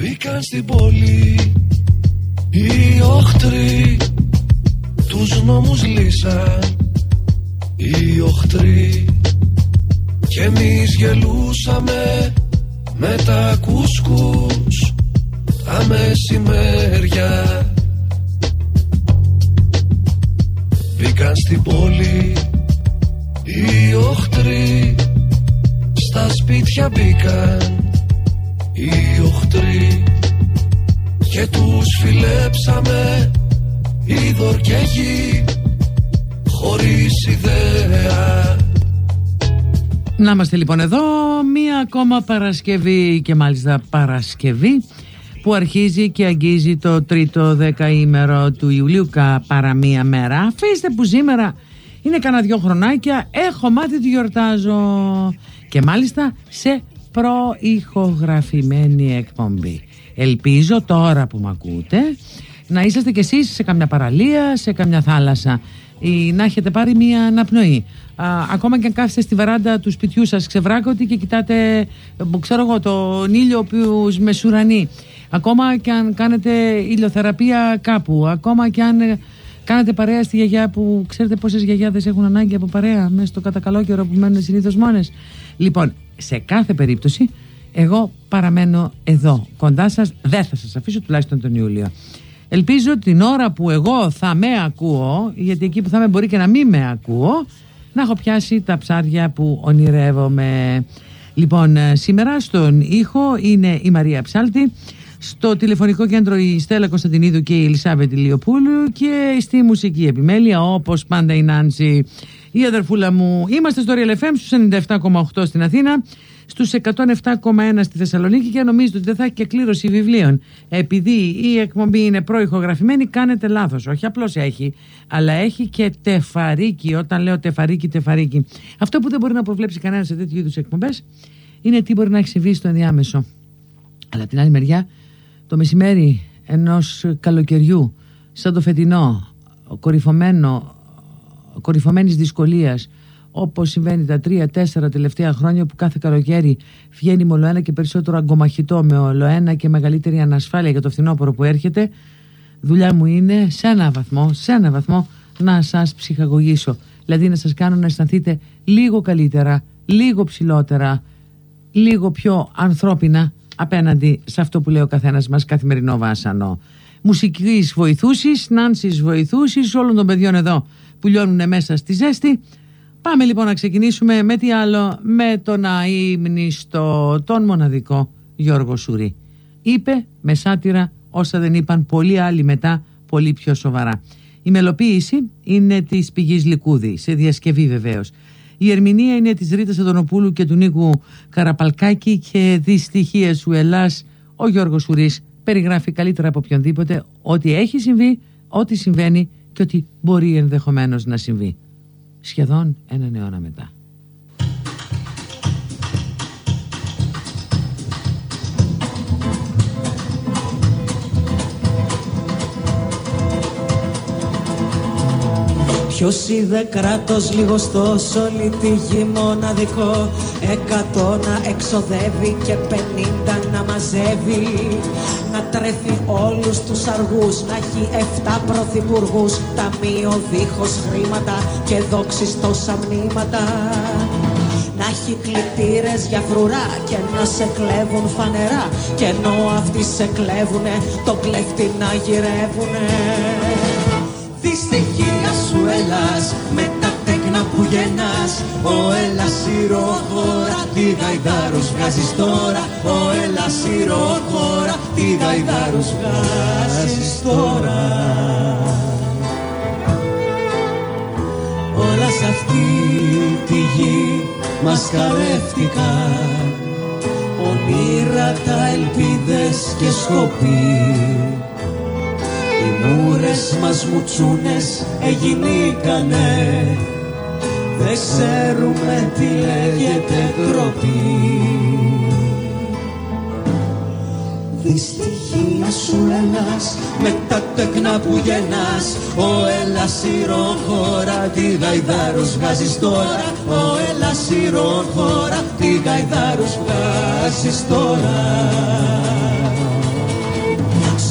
Μπήκαν στην πόλη οι οχτροί. Τους νόμους λύσαν οι οχτροί. Και εμείς γελούσαμε με τα κουσκούς Τα μεσημέρια. Μπήκαν στην πόλη οι οχτροί. Στα σπίτια μπήκαν οι οχτροί και τους φιλέψαμε είδωρ και γη χωρίς ιδέα Να είμαστε λοιπόν εδώ μία ακόμα Παρασκευή και μάλιστα Παρασκευή που αρχίζει και αγγίζει το τρίτο δεκαήμερο του Ιουλίου παρά μία μέρα. Αφήστε που σήμερα είναι κανένα δυο χρονάκια, έχω μάθει τη γιορτάζω και μάλιστα σε προηχογραφημένη εκπομπή. Ελπίζω τώρα που με ακούτε να είσαστε κι εσείς σε καμιά παραλία, σε καμιά θάλασσα ή να έχετε πάρει μια αναπνοή. ακόμα και αν κάθεστε στη βαράντα του σπιτιού σας ξεβράκωτοι και κοιτάτε ξέρω εγώ, τον ήλιο που μεσουρανεί. Ακόμα και αν κάνετε ηλιοθεραπεία κάπου. Ακόμα και αν ε, κάνετε παρέα στη γιαγιά που ξέρετε πόσες γιαγιάδες έχουν ανάγκη από παρέα μέσα στο κατακαλό καιρό που μένουν συνήθως μόνες. Λοιπόν, σε κάθε περίπτωση εγώ παραμένω εδώ. Κοντά σας δεν θα σας αφήσω τουλάχιστον τον Ιούλιο. Ελπίζω την ώρα που εγώ θα με ακούω γιατί εκεί που θα με μπορεί και να μην με ακούω να έχω πιάσει τα ψάρια που ονειρεύομαι. Λοιπόν ε, σήμερα στον ήχο είναι η Μαρία Ψάλτη στο τηλεφωνικό κέντρο η Στέλλα Κωνσταντινίδου και η Ελισάβετ Λιοπούλου και στη μουσική επιμέλεια όπως πάντα η Νάνση η αδερφούλα μου. Είμαστε στο Real FM στους 97,8 στην Αθήνα, στους 107,1 στη Θεσσαλονίκη και νομίζετε ότι δεν θα έχει και κλήρωση βιβλίων. Επειδή η εκπομπή είναι προηχογραφημένη, κάνετε λάθος. Όχι απλώς έχει, αλλά έχει και τεφαρίκι. Όταν λέω τεφαρίκι, τεφαρίκι. Αυτό που δεν μπορεί να προβλέψει κανένας σε τέτοιου είδους εκπομπές είναι τι μπορεί να έχει συμβεί στο ενδιάμεσο. Αλλά την άλλη μεριά, το μεσημέρι ενός καλοκαιριού, σαν το φετινό, κορυφωμένο κορυφωμένης δυσκολίας όπως συμβαίνει τα τρία-τέσσερα τελευταία χρόνια που κάθε καλοκαίρι βγαίνει με ένα και περισσότερο αγκομαχητό με ολοένα και μεγαλύτερη ανασφάλεια για το φθινόπωρο που έρχεται. Δουλειά μου είναι σε ένα βαθμό, σε ένα βαθμό να σας ψυχαγωγήσω. Δηλαδή να σας κάνω να αισθανθείτε λίγο καλύτερα, λίγο ψηλότερα λίγο πιο ανθρώπινα απέναντι σε αυτό που λέει ο καθένας μας καθημερινό βάσανο. Μουσικής βοηθούσης, νάνσης βοηθούσης όλων των παιδιών εδώ που λιώνουν μέσα στη ζέστη. Πάμε λοιπόν να ξεκινήσουμε με τι άλλο, με τον αείμνηστο, τον μοναδικό Γιώργο Σουρή. Είπε με σάτυρα όσα δεν είπαν πολλοί άλλοι μετά, πολύ πιο σοβαρά. Η μελοποίηση είναι της πηγής Λικούδη, σε διασκευή βεβαίως. Η ερμηνεία είναι της Ρίτας Αντωνοπούλου και του Νίκου Καραπαλκάκη και δυστυχία σου Ελλάς. Ο Γιώργος Σουρής περιγράφει καλύτερα από οποιονδήποτε ό,τι έχει συμβεί, ό,τι συμβαίνει και ότι μπορεί ενδεχομένως να συμβεί. Σχεδόν έναν αιώνα μετά. Ποιος είδε κράτος λιγοστό σ' όλη τη γη μοναδικό Εκατό να εξοδεύει και πενήντα να μαζεύει. Να τρέφει όλους τους αργούς Να έχει εφτά πρωθυπουργούς. Ταμείο δίχως χρήματα και δόξεις τόσα μνήματα. Να έχει κλητήρες για φρουρά και να σε κλέβουν φανερά. Και ενώ αυτοί σε κλέβουνε το κλέφτη να γυρεύουνε. Δυστυχία σου Ελλάς με τα τέκνα που γεννάς Ο Ελλάς ηρωχώρα τι γαϊδάρους βγάζεις τώρα. Ο Ελλάς ηρωχώρα τι γαϊδάρους βγάζεις τώρα. Όλα σε αυτή τη γη μας χαρεύτηκαν Ονείρα τα ελπίδες και σκοποί οι μούρες μας μουτσούνες εγινήκανε Δεν ξέρουμε τι λέγεται τροπή Δυστυχία σου Ελλάς με τα τεκνά που γεννάς Ο Ελλάς ηροχώρα τι γαϊδάρους βγάζεις τώρα. Ο Ελλάς ηροχώρα τι γαϊδάρους βγάζεις τώρα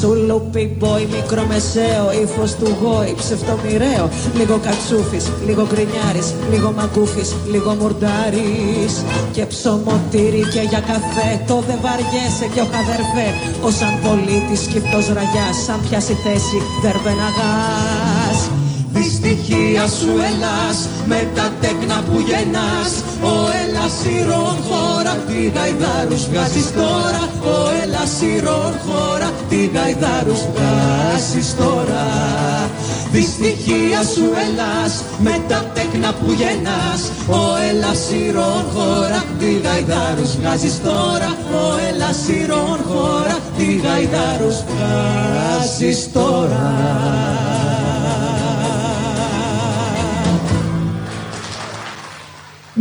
Sloppy boy, μικρομεσαίο, ύφος του γόη, ψευτομοιραίο. Λίγο κατσούφι, λίγο γκρινιάρης, λίγο μαγκούφι, λίγο μουρντάρης. Και ψωμοτήρι και για καφέ, το δε βαριέσαι κι ο χαδερφέ. Ω σαν πολίτης σκυφτό ραγιάς, σαν πιάσει θέση, δερβεναγάς. Δυστυχία σου Ελλάς με τα τέκνα που γεννάς. Ο Ελλάς ηρών χώρα τι γαϊδάρους βγάζεις τώρα. Ο Ελλάς ηρών χώρα τι γαϊδάρους βγάζεις τώρα. Δυστυχία σου Ελλάς με τα τέκνα που γεννάς. Ο Ελλάς ηρών χώρα τι γαϊδάρους βγάζεις τώρα. Ο Ελλάς ηρών χώρα τι γαϊδάρους βγάζεις τώρα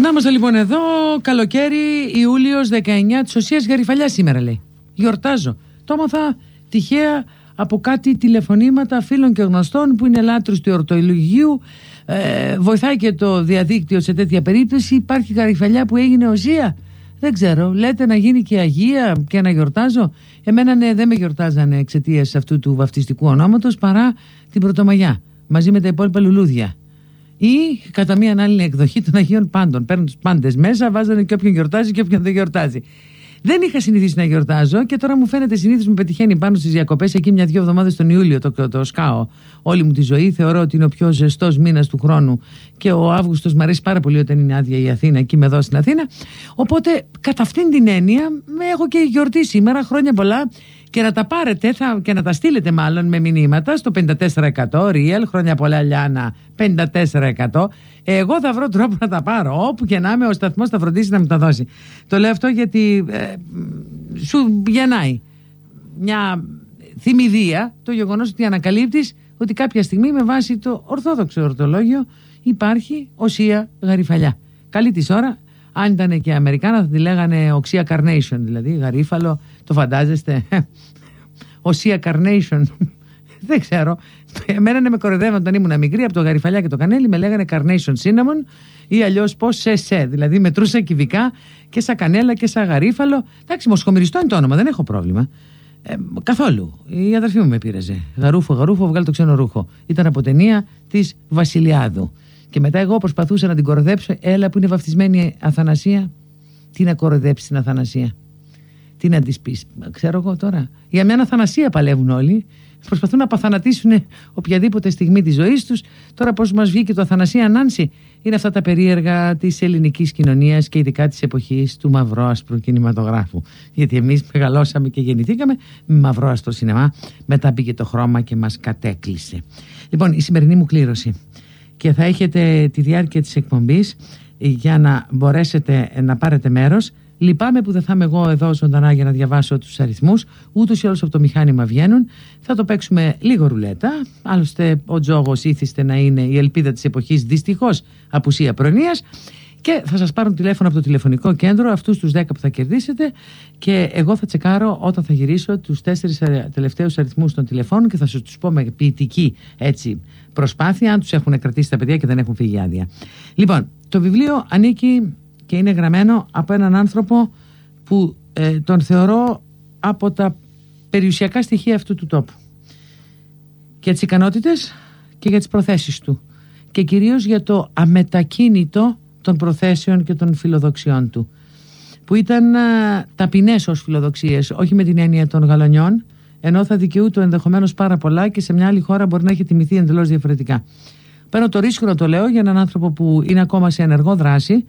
Να είμαστε λοιπόν εδώ, καλοκαίρι, Ιούλιος 19 της Οσίας Γαριφαλιά σήμερα λέει. Γιορτάζω. Το έμαθα τυχαία από κάτι τηλεφωνήματα φίλων και γνωστών που είναι λάτρους του εορτολογίου. Ε, βοηθάει και το διαδίκτυο σε τέτοια περίπτωση. Υπάρχει Γαριφαλιά που έγινε Οσία. Δεν ξέρω, λέτε να γίνει και Αγία και να γιορτάζω. Εμένα ναι, δεν με γιορτάζανε εξαιτίας αυτού του βαφτιστικού ονόματος παρά την Πρωτομαγιά μαζί με τα υπόλοιπα λουλούδια ή κατά μία άλλη εκδοχή των Αγίων Πάντων. Παίρνουν τους πάντες μέσα, βάζανε και όποιον γιορτάζει και όποιον δεν γιορτάζει. Δεν είχα συνηθίσει να γιορτάζω και τώρα μου φαίνεται συνήθως με πετυχαίνει πάνω στις διακοπές εκεί μια-δυο εβδομάδες τον Ιούλιο το, το, σκάω όλη μου τη ζωή. Θεωρώ ότι είναι ο πιο ζεστός μήνας του χρόνου και ο Αύγουστος μου αρέσει πάρα πολύ όταν είναι άδεια η Αθήνα, εκεί με εδώ στην Αθήνα. Οπότε κατά αυτήν την έννοια με έχω και γιορτή σήμερα, χρόνια πολλά και να τα πάρετε θα, και να τα στείλετε μάλλον με μηνύματα στο 54% real, χρόνια πολλά Λιάνα 54%. Εγώ θα βρω τρόπο να τα πάρω. Όπου και να είμαι, ο σταθμός θα φροντίσει να μου τα δώσει. Το λέω αυτό γιατί ε, σου γεννάει μια θυμηδία το γεγονός ότι ανακαλύπτεις ότι κάποια στιγμή με βάση το ορθόδοξο ορτολόγιο υπάρχει οσία γαριφαλιά. Καλή της ώρα, αν ήταν και Αμερικάνα θα τη λέγανε οξία carnation, δηλαδή γαρίφαλο, το φαντάζεστε; Οσία carnation. Δεν ξέρω. Εμένα με κοροϊδεύαν όταν ήμουν μικρή από το γαριφαλιά και το κανέλι, με λέγανε carnation cinnamon ή αλλιώς πώς σε σε. Δηλαδή μετρούσα κυβικά και σαν κανέλα και σαν γαρίφαλο. Εντάξει, μοσχομυριστό είναι το όνομα, δεν έχω πρόβλημα. Ε, καθόλου. Η αδερφή μου με πήραζε. Γαρούφο, γαρούφο, βγάλει το ξένο ρούχο. Ήταν από ταινία της Βασιλιάδου. Και μετά εγώ προσπαθούσα να την κοροδέψω. Έλα που είναι βαφτισμένη Αθανασία. Τι να κοροδέψει την Αθανασία; Τι να της πεις, ξέρω εγώ τώρα. Για μια Αθανασία παλεύουν όλοι. Προσπαθούν να απαθανατήσουν οποιαδήποτε στιγμή της ζωής τους. Τώρα, πώς μας βγήκε το Αθανασία Νάνση, είναι αυτά τα περίεργα της ελληνικής κοινωνίας και ειδικά της εποχής του μαυρόασπρου κινηματογράφου. Γιατί εμείς μεγαλώσαμε και γεννηθήκαμε με μαυρόαστρο σινεμά. Μετά μπήκε το χρώμα και μας κατέκλυσε. Λοιπόν, η σημερινή μου κλήρωση και θα έχετε τη διάρκεια της εκπομπής για να μπορέσετε να πάρετε μέρος Λυπάμαι που δεν θα είμαι εγώ εδώ ζωντανά για να διαβάσω τους αριθμούς. Ούτως ή άλλως από το μηχάνημα βγαίνουν. Θα το παίξουμε λίγο ρουλέτα. Άλλωστε, ο τζόγος ήθιστε να είναι η ελπίδα της εποχής. Δυστυχώς, απουσία προνοίας. Και θα σας πάρουν τηλέφωνο από το τηλεφωνικό κέντρο, αυτούς τους 10 που θα κερδίσετε. Και εγώ θα τσεκάρω όταν θα γυρίσω τους τέσσερις τελευταίους αριθμούς των τηλεφώνων και θα σας τους πω με ποιητική έτσι, προσπάθεια, αν τους έχουν κρατήσει τα παιδιά και δεν έχουν φύγει άδεια. Λοιπόν, το βιβλίο ανήκει και είναι γραμμένο από έναν άνθρωπο που ε, τον θεωρώ από τα περιουσιακά στοιχεία αυτού του τόπου. Και για τις ικανότητες και για τις προθέσεις του. Και κυρίως για το αμετακίνητο των προθέσεων και των φιλοδοξιών του. Που ήταν α, ταπεινές ως φιλοδοξίες, όχι με την έννοια των γαλανιών, ενώ θα δικαιούτο ενδεχομένως πάρα πολλά και σε μια άλλη χώρα μπορεί να έχει τιμηθεί εντελώς διαφορετικά. Παίρνω το ρίσκο να το λέω για έναν άνθρωπο που είναι ακόμα σε ενεργό δράση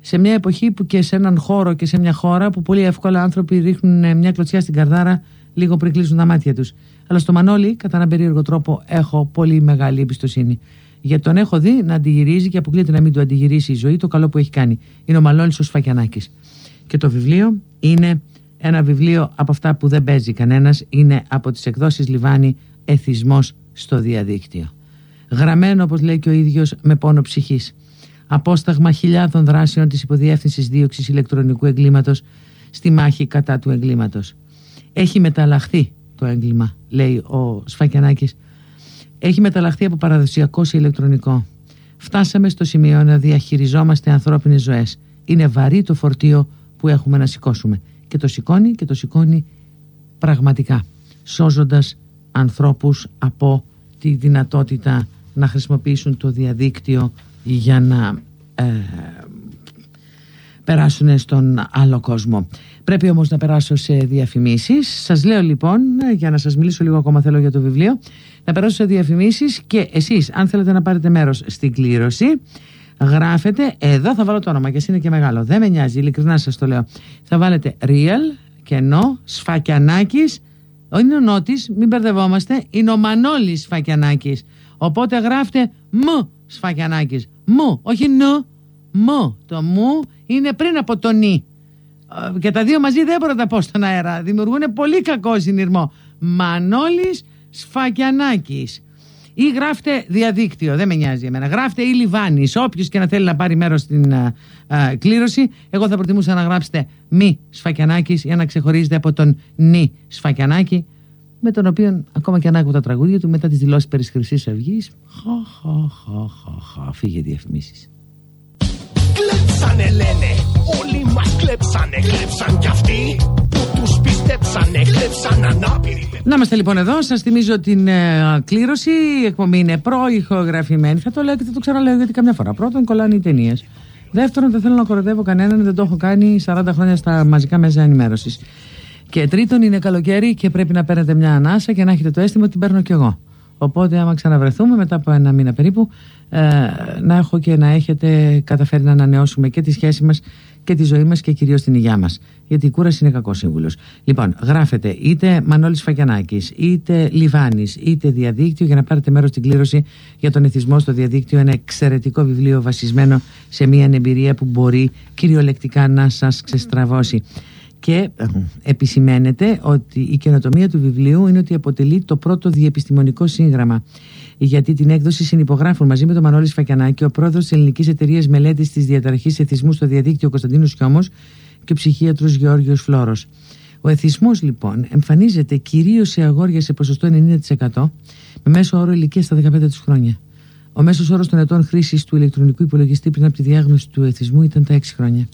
σε μια εποχή που και σε έναν χώρο και σε μια χώρα που πολύ εύκολα άνθρωποι ρίχνουν μια κλωτσιά στην καρδάρα λίγο πριν κλείσουν τα μάτια τους. Αλλά στο Μανώλη, κατά έναν περίεργο τρόπο, έχω πολύ μεγάλη εμπιστοσύνη. Γιατί τον έχω δει να αντιγυρίζει και αποκλείεται να μην του αντιγυρίσει η ζωή το καλό που έχει κάνει. Είναι ο Μανώλη ο Σφακιανάκης. Και το βιβλίο είναι ένα βιβλίο από αυτά που δεν παίζει κανένας. Είναι από τις εκδόσεις Λιβάνι Εθισμός στο διαδίκτυο. Γραμμένο, όπως λέει και ο ίδιος, με πόνο ψυχής απόσταγμα χιλιάδων δράσεων της υποδιεύθυνσης δίωξης ηλεκτρονικού εγκλήματος στη μάχη κατά του εγκλήματος. Έχει μεταλλαχθεί το έγκλημα, λέει ο Σφακιανάκης. Έχει μεταλλαχθεί από παραδοσιακό σε ηλεκτρονικό. Φτάσαμε στο σημείο να διαχειριζόμαστε ανθρώπινες ζωές. Είναι βαρύ το φορτίο που έχουμε να σηκώσουμε. Και το σηκώνει και το σηκώνει πραγματικά, σώζοντας ανθρώπους από τη δυνατότητα να χρησιμοποιήσουν το διαδίκτυο για να ε, περάσουν στον άλλο κόσμο. Πρέπει όμως να περάσω σε διαφημίσεις. Σας λέω λοιπόν, για να σας μιλήσω λίγο ακόμα θέλω για το βιβλίο, να περάσω σε διαφημίσεις και εσείς αν θέλετε να πάρετε μέρος στην κλήρωση, γράφετε, εδώ θα βάλω το όνομα και είναι και μεγάλο, δεν με νοιάζει, ειλικρινά σας το λέω. Θα βάλετε real, κενό, σφακιανάκης, είναι ο Νότης, μην μπερδευόμαστε, είναι ο Μανώλης Σφακιανάκης. Οπότε γράφτε μου Σφακιανάκης, μου, όχι νου, μου. Το μου είναι πριν από το νι. Ε, και τα δύο μαζί δεν μπορώ να τα πω στον αέρα. Δημιουργούν πολύ κακό συνειρμό. Μανώλης Σφακιανάκης. Ή γράφτε διαδίκτυο, δεν με νοιάζει εμένα. Γράφτε ή Λιβάνης. Όποιος και να θέλει να πάρει μέρος στην α, ε, ε, κλήρωση, εγώ θα προτιμούσα να γράψετε μη Σφακιανάκη για να ξεχωρίζετε από τον νη Σφακιανάκη, με τον οποίο ακόμα και αν άκουγα τα τραγούδια του μετά τις δηλώσεις περί Χρυσής Αυγής. Χα, χα, χα, χα, χα, φύγε διαφημίσεις. Κλέψανε λένε, όλοι μας κλέψανε, κλέψαν κι αυτοί που τους πιστέψανε, κλέψαν ανάπηροι. Να είμαστε λοιπόν εδώ. Σας θυμίζω την ε, κλήρωση. Η εκπομπή είναι προηχογραφημένη. Θα το λέω και θα το ξαναλέω γιατί καμιά φορά. Πρώτον, κολλάνε οι ταινίες. Δεύτερον, δεν θέλω να κοροϊδεύω κανέναν, δεν το έχω κάνει 40 χρόνια στα μαζικά μέσα ενημέρωσης. Και τρίτον, είναι καλοκαίρι και πρέπει να παίρνετε μια ανάσα και να έχετε το αίσθημα ότι την παίρνω κι εγώ. Οπότε, άμα ξαναβρεθούμε μετά από ένα μήνα περίπου, ε, να έχω και να έχετε καταφέρει να ανανεώσουμε και τη σχέση μας και τη ζωή μας και κυρίως την υγειά μας. Γιατί η κούραση είναι κακός σύμβουλος. Λοιπόν, γράφετε είτε Μανώλης Φακιανάκης, είτε Λιβάνης, είτε διαδίκτυο για να πάρετε μέρος στην κλήρωση για τον εθισμό στο διαδίκτυο. Ένα εξαιρετικό βιβλίο βασισμένο σε μια εμπειρία που μπορεί κυριολεκτικά να σας ξεστραβώσει και ε, επισημαίνεται ότι η καινοτομία του βιβλίου είναι ότι αποτελεί το πρώτο διεπιστημονικό σύγγραμμα. Γιατί την έκδοση συνυπογράφουν μαζί με τον Μανώλης Σφακιανάκη, ο πρόεδρος της Ελληνικής Εταιρείας Μελέτης της Διαταραχής Εθισμού στο Διαδίκτυο Κωνσταντίνος Χιόμος και ο ψυχίατρος Γεώργιος Φλόρο. Ο εθισμός λοιπόν εμφανίζεται κυρίως σε αγόρια σε ποσοστό 90% με μέσο όρο ηλικία στα 15 τους χρόνια. Ο μέσος όρος των ετών χρήσης του ηλεκτρονικού υπολογιστή πριν από τη διάγνωση του εθισμού ήταν τα 6 χρόνια.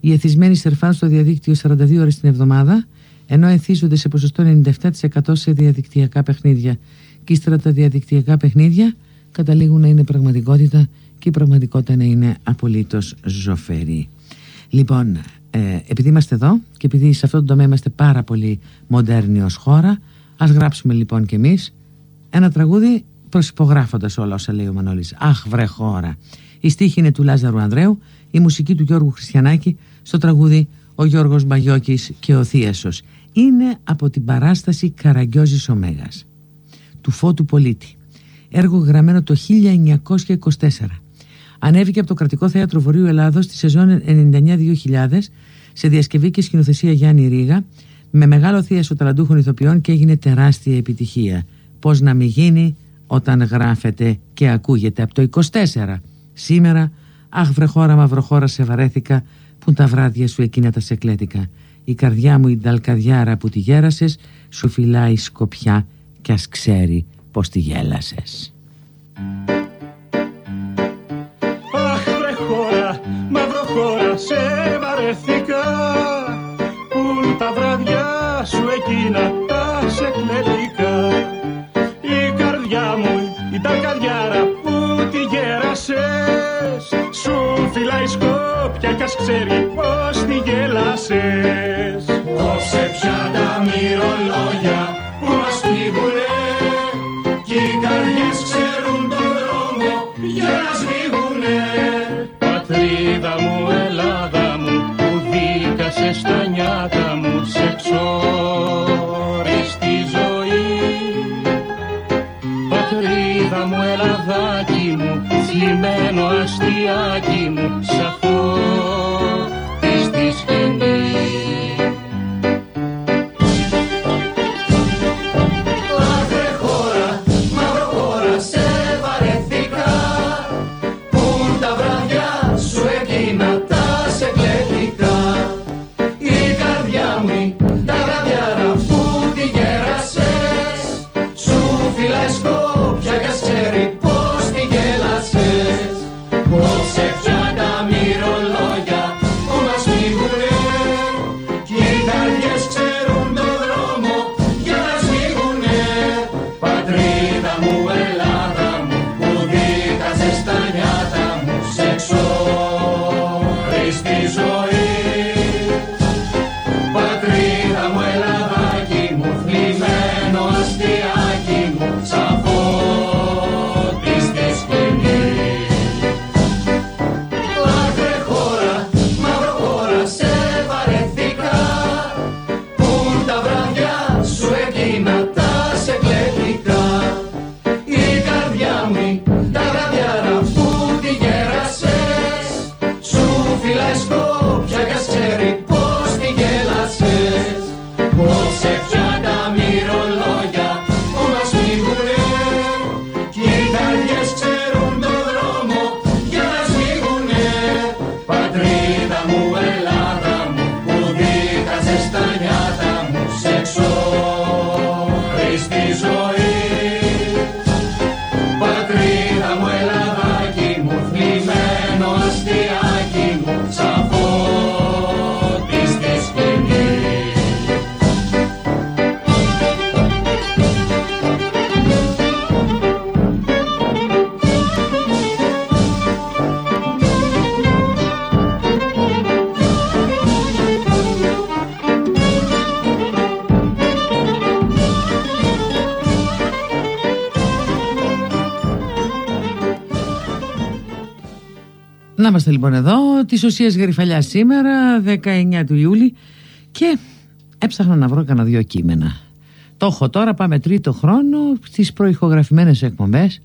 Οι εθισμένοι σερφάν στο διαδίκτυο 42 ώρες την εβδομάδα, ενώ εθίζονται σε ποσοστό 97% σε διαδικτυακά παιχνίδια. Και ύστερα τα διαδικτυακά παιχνίδια καταλήγουν να είναι πραγματικότητα και η πραγματικότητα να είναι απολύτως ζωφερή. Λοιπόν, ε, επειδή είμαστε εδώ και επειδή σε αυτό το τομέα είμαστε πάρα πολύ μοντέρνοι ως χώρα, ας γράψουμε λοιπόν κι εμείς ένα τραγούδι προσυπογράφοντας όλα όσα λέει ο Μανώλης. Αχ βρε χώρα. Η στίχη είναι του Λάζαρου Ανδρέου, η μουσική του Γιώργου Χριστιανάκη στο τραγούδι «Ο Γιώργος Μπαγιώκης και ο Θίασος». Είναι από την παράσταση Καραγκιόζης Ωμέγας του Φώτου Πολίτη. Έργο γραμμένο το 1924. Ανέβηκε από το Κρατικό Θέατρο Βορείου Ελλάδος στη σεζόν 99-2000 σε διασκευή και σκηνοθεσία Γιάννη Ρίγα με μεγάλο θίασο ταλαντούχων ηθοποιών και έγινε τεράστια επιτυχία. Πώς να μην γίνει όταν γράφεται και ακούγεται από το 24. Σήμερα, αχ βρεχώρα μαυροχώρα σε βαρέθηκα που τα βράδια σου εκείνα τα σεκλέτικα. Η καρδιά μου η νταλκαδιάρα που τη γέρασες σου φυλάει σκοπιά κι ας ξέρει πως τη γέλασες. Σε βαρέθηκα Πουν τα βράδια σου εκείνα τα σεκλέτικα Η καρδιά μου η ταλκαδιάρα που τη γέρασες Σου φυλάει σκόπια κι ας ξέρει πως τη γέλασες. Κόψε πια τα μυρολόγια που μας πνίγουνε Κι οι καρδιές ξέρουν τον δρόμο για να σβήγουνε στημένο αστιάκι μου σαφώ. Είμαστε λοιπόν εδώ, της ουσίας Γρυφαλιά σήμερα, 19 του Ιούλη και έψαχνα να βρω κανένα δύο κείμενα. Το έχω τώρα, πάμε τρίτο χρόνο στις προηχογραφημένες εκπομπές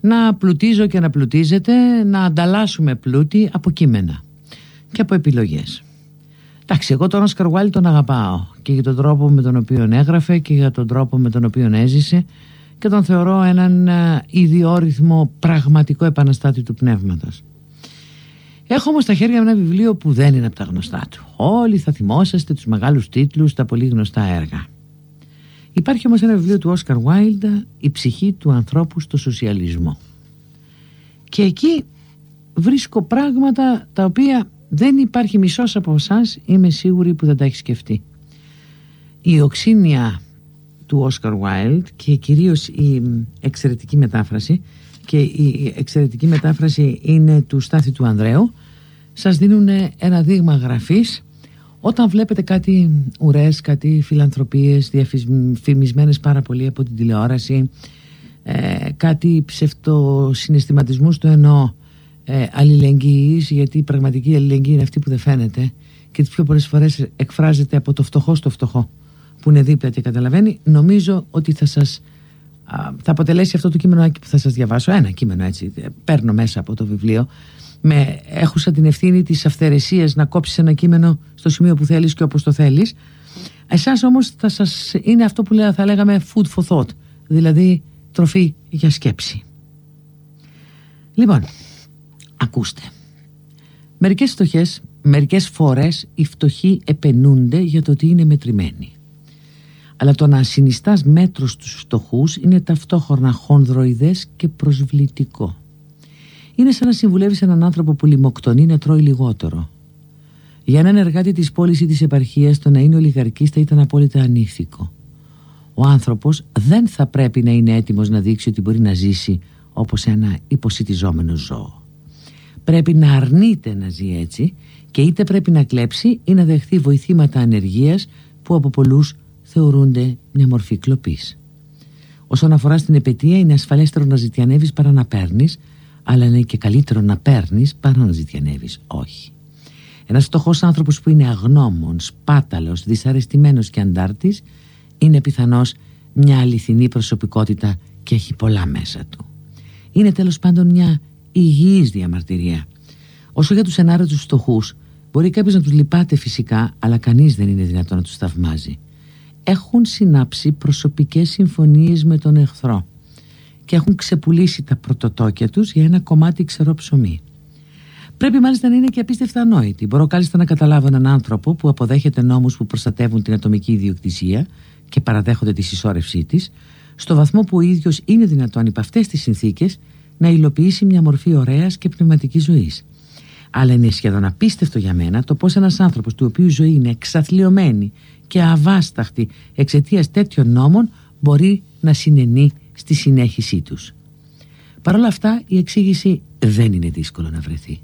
να πλουτίζω και να πλουτίζετε, να ανταλλάσσουμε πλούτη από κείμενα και από επιλογές. Εντάξει, εγώ τον Όσκαρ Βάιλ τον αγαπάω και για τον τρόπο με τον οποίο έγραφε και για τον τρόπο με τον οποίο έζησε και τον θεωρώ έναν ε, ιδιόρυθμο πραγματικό επαναστάτη του πνεύματος. Έχω όμως στα χέρια ένα βιβλίο που δεν είναι από τα γνωστά του. Όλοι θα θυμόσαστε τους μεγάλους τίτλους, τα πολύ γνωστά έργα. Υπάρχει όμως ένα βιβλίο του Όσκαρ Βάιλντα «Η ψυχή του ανθρώπου στο σοσιαλισμό». Και εκεί βρίσκω πράγματα τα οποία δεν υπάρχει μισός από εσάς είμαι σίγουρη που δεν τα έχεις σκεφτεί. Η οξύνια του Όσκαρ Βάιλντ και κυρίως η εξαιρετική μετάφραση και η εξαιρετική μετάφραση είναι του Στάθη του Ανδρέου. Σας δίνουν ένα δείγμα γραφής. Όταν βλέπετε κάτι ουρές, κάτι φιλανθρωπίες διαφημισμένες πάρα πολύ από την τηλεόραση ε, κάτι ψευτοσυναισθηματισμούς το εννοώ ε, αλληλεγγύης γιατί η πραγματική αλληλεγγύη είναι αυτή που δεν φαίνεται και τις πιο πολλές φορές εκφράζεται από το φτωχό στο φτωχό που είναι δίπλα και καταλαβαίνει νομίζω ότι θα σας θα αποτελέσει αυτό το κείμενο που θα σας διαβάσω. Ένα κείμενο έτσι. Παίρνω μέσα από το βιβλίο. Με έχουσα την ευθύνη της αυθαιρεσίας να κόψεις ένα κείμενο στο σημείο που θέλεις και όπως το θέλεις. Εσάς όμως θα σας είναι αυτό που θα λέγαμε food for thought δηλαδή τροφή για σκέψη. Λοιπόν ακούστε. Μερικές φτωχές μερικές φορές οι φτωχοί επενούνται για το ότι είναι μετρημένοι αλλά το να συνιστάς μέτρο στους φτωχούς είναι ταυτόχρονα χονδροειδές και προσβλητικό είναι σαν να συμβουλεύεις έναν άνθρωπο που λιμοκτονεί να τρώει λιγότερο. Για έναν εργάτη της πόλη ή της επαρχίας, το να είναι ολιγαρκή θα ήταν απόλυτα ανήθικο. Ο άνθρωπος δεν θα πρέπει να είναι έτοιμος να δείξει ότι μπορεί να ζήσει όπως ένα υποσυτιζόμενο ζώο. Πρέπει να αρνείται να ζει έτσι και είτε πρέπει να κλέψει ή να δεχθεί βοηθήματα ανεργίας που από πολλούς θεωρούνται μια μορφή κλοπή. Όσον αφορά στην επαιτία, είναι ασφαλέστερο να ζητιανεύεις παρά να παίρνεις, αλλά είναι και καλύτερο να παίρνεις παρά να ζητιανεύεις. Όχι. Ένας φτωχός άνθρωπος που είναι αγνώμων, σπάταλος, δυσαρεστημένος και αντάρτης είναι πιθανώς μια αληθινή προσωπικότητα και έχει πολλά μέσα του. Είναι τέλος πάντων μια υγιής διαμαρτυρία. Όσο για τους ενάρετους φτωχούς, μπορεί κάποιος να τους λυπάται φυσικά, αλλά κανείς δεν είναι δυνατόν να τους θαυμάζει. Έχουν συνάψει προσωπικές συμφωνίες με τον εχθρό και έχουν ξεπουλήσει τα πρωτοτόκια τους για ένα κομμάτι ξερό ψωμί. Πρέπει μάλιστα να είναι και απίστευτα ανόητοι. Μπορώ κάλλιστα να καταλάβω έναν άνθρωπο που αποδέχεται νόμους που προστατεύουν την ατομική ιδιοκτησία και παραδέχονται τη συσσόρευσή της, στο βαθμό που ο ίδιος είναι δυνατόν υπ' αυτές τις συνθήκες να υλοποιήσει μια μορφή ωραίας και πνευματικής ζωής. Αλλά είναι σχεδόν απίστευτο για μένα το πώς ένας άνθρωπος του οποίου η ζωή είναι εξαθλειωμένη και αβάσταχτη εξαιτίας τέτοιων νόμων μπορεί να συνενεί στη συνέχισή τους. Παρ' όλα αυτά η εξήγηση δεν είναι δύσκολο να βρεθεί.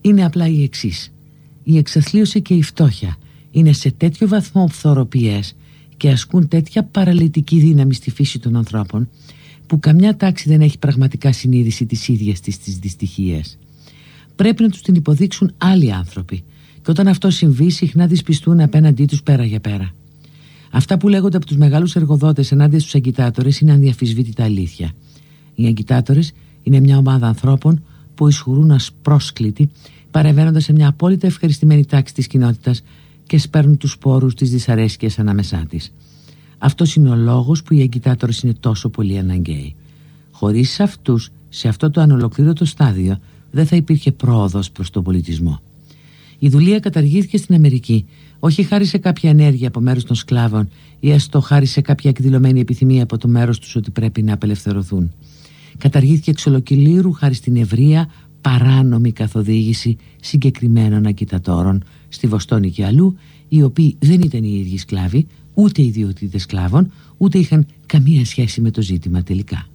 Είναι απλά η εξής. Η εξαθλίωση και η φτώχεια είναι σε τέτοιο βαθμό φθοροποιές και ασκούν τέτοια παραλυτική δύναμη στη φύση των ανθρώπων που καμιά τάξη δεν έχει πραγματικά συνείδηση της ίδιας της της δυστυχίας. Πρέπει να τους την υποδείξουν άλλοι άνθρωποι και όταν αυτό συμβεί συχνά δυσπιστούν απέναντί τους πέρα για πέρα. Αυτά που λέγονται από τους μεγάλους εργοδότες ενάντια στους αγκητάτορε είναι ανδιαφυσβήτητα αλήθεια. Οι αγκητάτορε είναι μια ομάδα ανθρώπων που ισχυρούν ασπρόσκλητοι, παρεμβαίνοντας σε μια απόλυτα ευχαριστημένη τάξη της κοινότητας και σπέρνουν τους σπόρους της δυσαρέσκειας ανάμεσά της. Αυτός είναι ο λόγος που οι αγκητάτορε είναι τόσο πολύ αναγκαίοι. Χωρίς αυτούς, σε αυτό το ανολοκλήρωτο στάδιο, δεν θα υπήρχε πρόοδος προς τον πολιτισμό. Η δουλεία καταργήθηκε στην Αμερική όχι χάρη σε κάποια ενέργεια από μέρους των σκλάβων ή έστω χάρη σε κάποια εκδηλωμένη επιθυμία από το μέρος τους ότι πρέπει να απελευθερωθούν. Καταργήθηκε εξ ολοκλήρου χάρη στην ευρεία παράνομη καθοδήγηση συγκεκριμένων ακιτατόρων στη Βοστόνη και αλλού, οι οποίοι δεν ήταν οι ίδιοι σκλάβοι, ούτε ιδιωτήτες σκλάβων, ούτε είχαν καμία σχέση με το ζήτημα τελικά.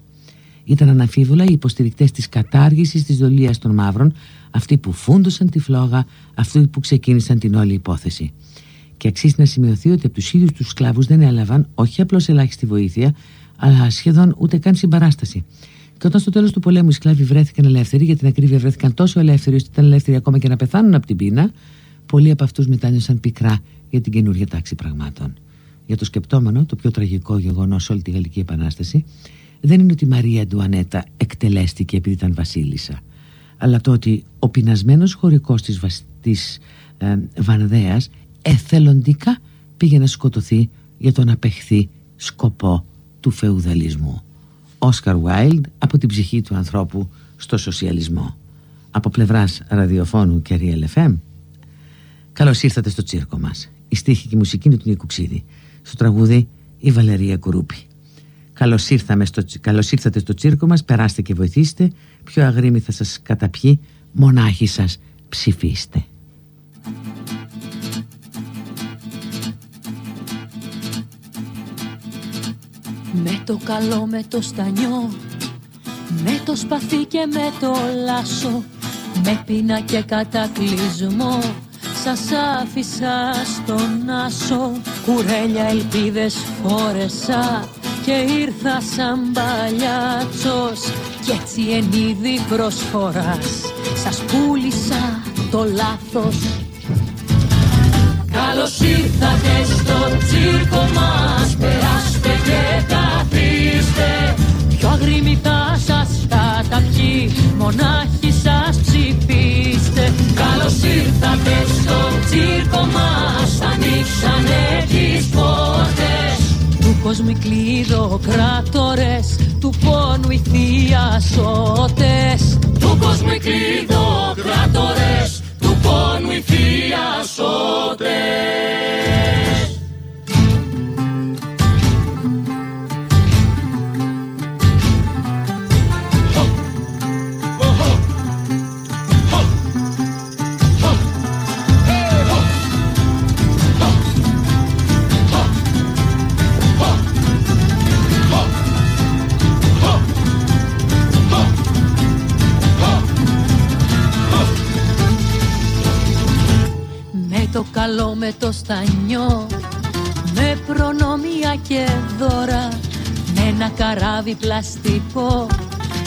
Ήταν αναφίβολα οι υποστηρικτές της κατάργησης της δολίας των μαύρων, αυτοί που φούντωσαν τη φλόγα, αυτοί που ξεκίνησαν την όλη υπόθεση. Και αξίζει να σημειωθεί ότι από τους ίδιους τους σκλάβους δεν έλαβαν όχι απλώς ελάχιστη βοήθεια, αλλά σχεδόν ούτε καν συμπαράσταση. Και όταν στο τέλος του πολέμου οι σκλάβοι βρέθηκαν ελεύθεροι, για την ακρίβεια βρέθηκαν τόσο ελεύθεροι ώστε ήταν ελεύθεροι ακόμα και να πεθάνουν από την πείνα, πολλοί από αυτούς μετάνιωσαν πικρά για την καινούργια τάξη πραγμάτων. Για το σκεπτόμενο, το πιο τραγικό γεγονός σε όλη τη Γαλλική Επανάσταση, δεν είναι ότι η Μαρία Ντουανέτα εκτελέστηκε επειδή ήταν βασίλισσα, αλλά το ότι ο πεινασμένος χωρικός της της, ε, Βανδέας εθελοντικά πήγε να σκοτωθεί για τον απεχθή σκοπό του φεουδαλισμού. Όσκαρ Βάιλντ από την ψυχή του ανθρώπου στο σοσιαλισμό. Από πλευράς ραδιοφώνου και Real FM, καλώς ήρθατε στο τσίρκο μας. Η στίχη και η μουσική είναι του Νίκου Ξίδη. Στο τραγούδι η Βαλερία Κουρούπη. Καλώς, στο, καλώς ήρθατε στο τσίρκο μας, περάστε και βοηθήστε. Πιο αγρίμη θα σας καταπιεί, μονάχοι σας ψηφίστε. Με το καλό με το στανιό Με το σπαθί και με το λάσο Με πείνα και κατακλυσμό Σας άφησα στον άσο Κουρέλια ελπίδες φόρεσα Και ήρθα σαν παλιάτσος Κι έτσι εν είδη προσφοράς. Σας πούλησα το λάθος. Καλώς ήρθατε στο τσίρκο μας. Περάστε και καθίστε. Πιο αγρίμητα σας καταπιεί. Μονάχοι σας ψηφίστε. Καλώς ήρθατε στο τσίρκο μας. Ανοίξανε τις πόρτες Του κόσμου κλειδοκράτορες Του πόνου οι θειασότες. Του κόσμου κλειδοκράτορες πόνου οι θειασότες το καλό με το στανιό. Με προνομία και δώρα Με ένα καράβι πλαστικό.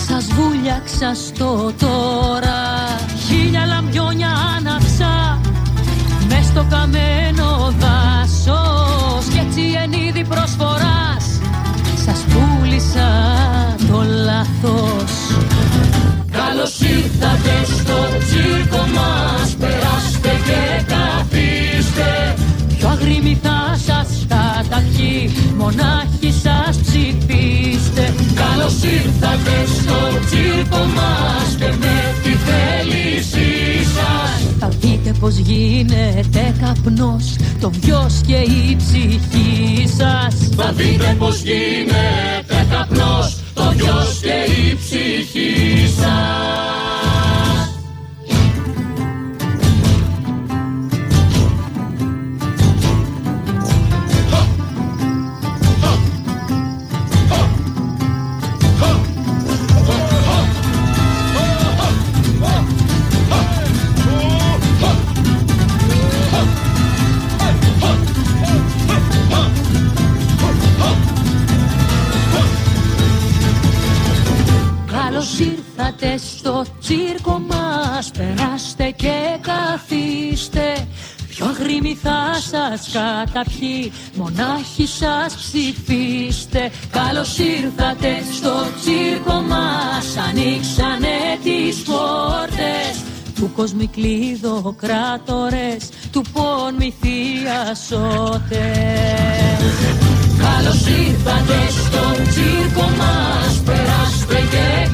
Σας βούλιαξα στο τώρα. Χίλια λαμπιόνια άναψα μες στο καμένο δάσος. Κι έτσι εν είδη προσφοράς Σας πούλησα το λάθος. Καλώς ήρθατε στο τσίρκο μας Περάστε και καθίστε Πιο αγρίμη θα σας καταχεί Μονάχοι σας ψηφίστε. Καλώς ήρθατε στο τσίρκο μας Και με τη θέλησή σας. Θα δείτε πως γίνεται καπνός Το βιος και η ψυχή σας. Θα δείτε πως γίνεται καπνός το γιος και η ψυχή σας. Στο τσίρκο μας Περάστε και καθίστε. Πιο αγρίμη θα σας καταπιεί Μονάχοι σας ψηφίστε. Καλώς ήρθατε στο τσίρκο μας Ανοίξανε τις πόρτες. Του κόσμου κλειδοκράτορες του πόνου οι θειασότες. Καλώς ήρθατε στο τσίρκο μας Περάστε και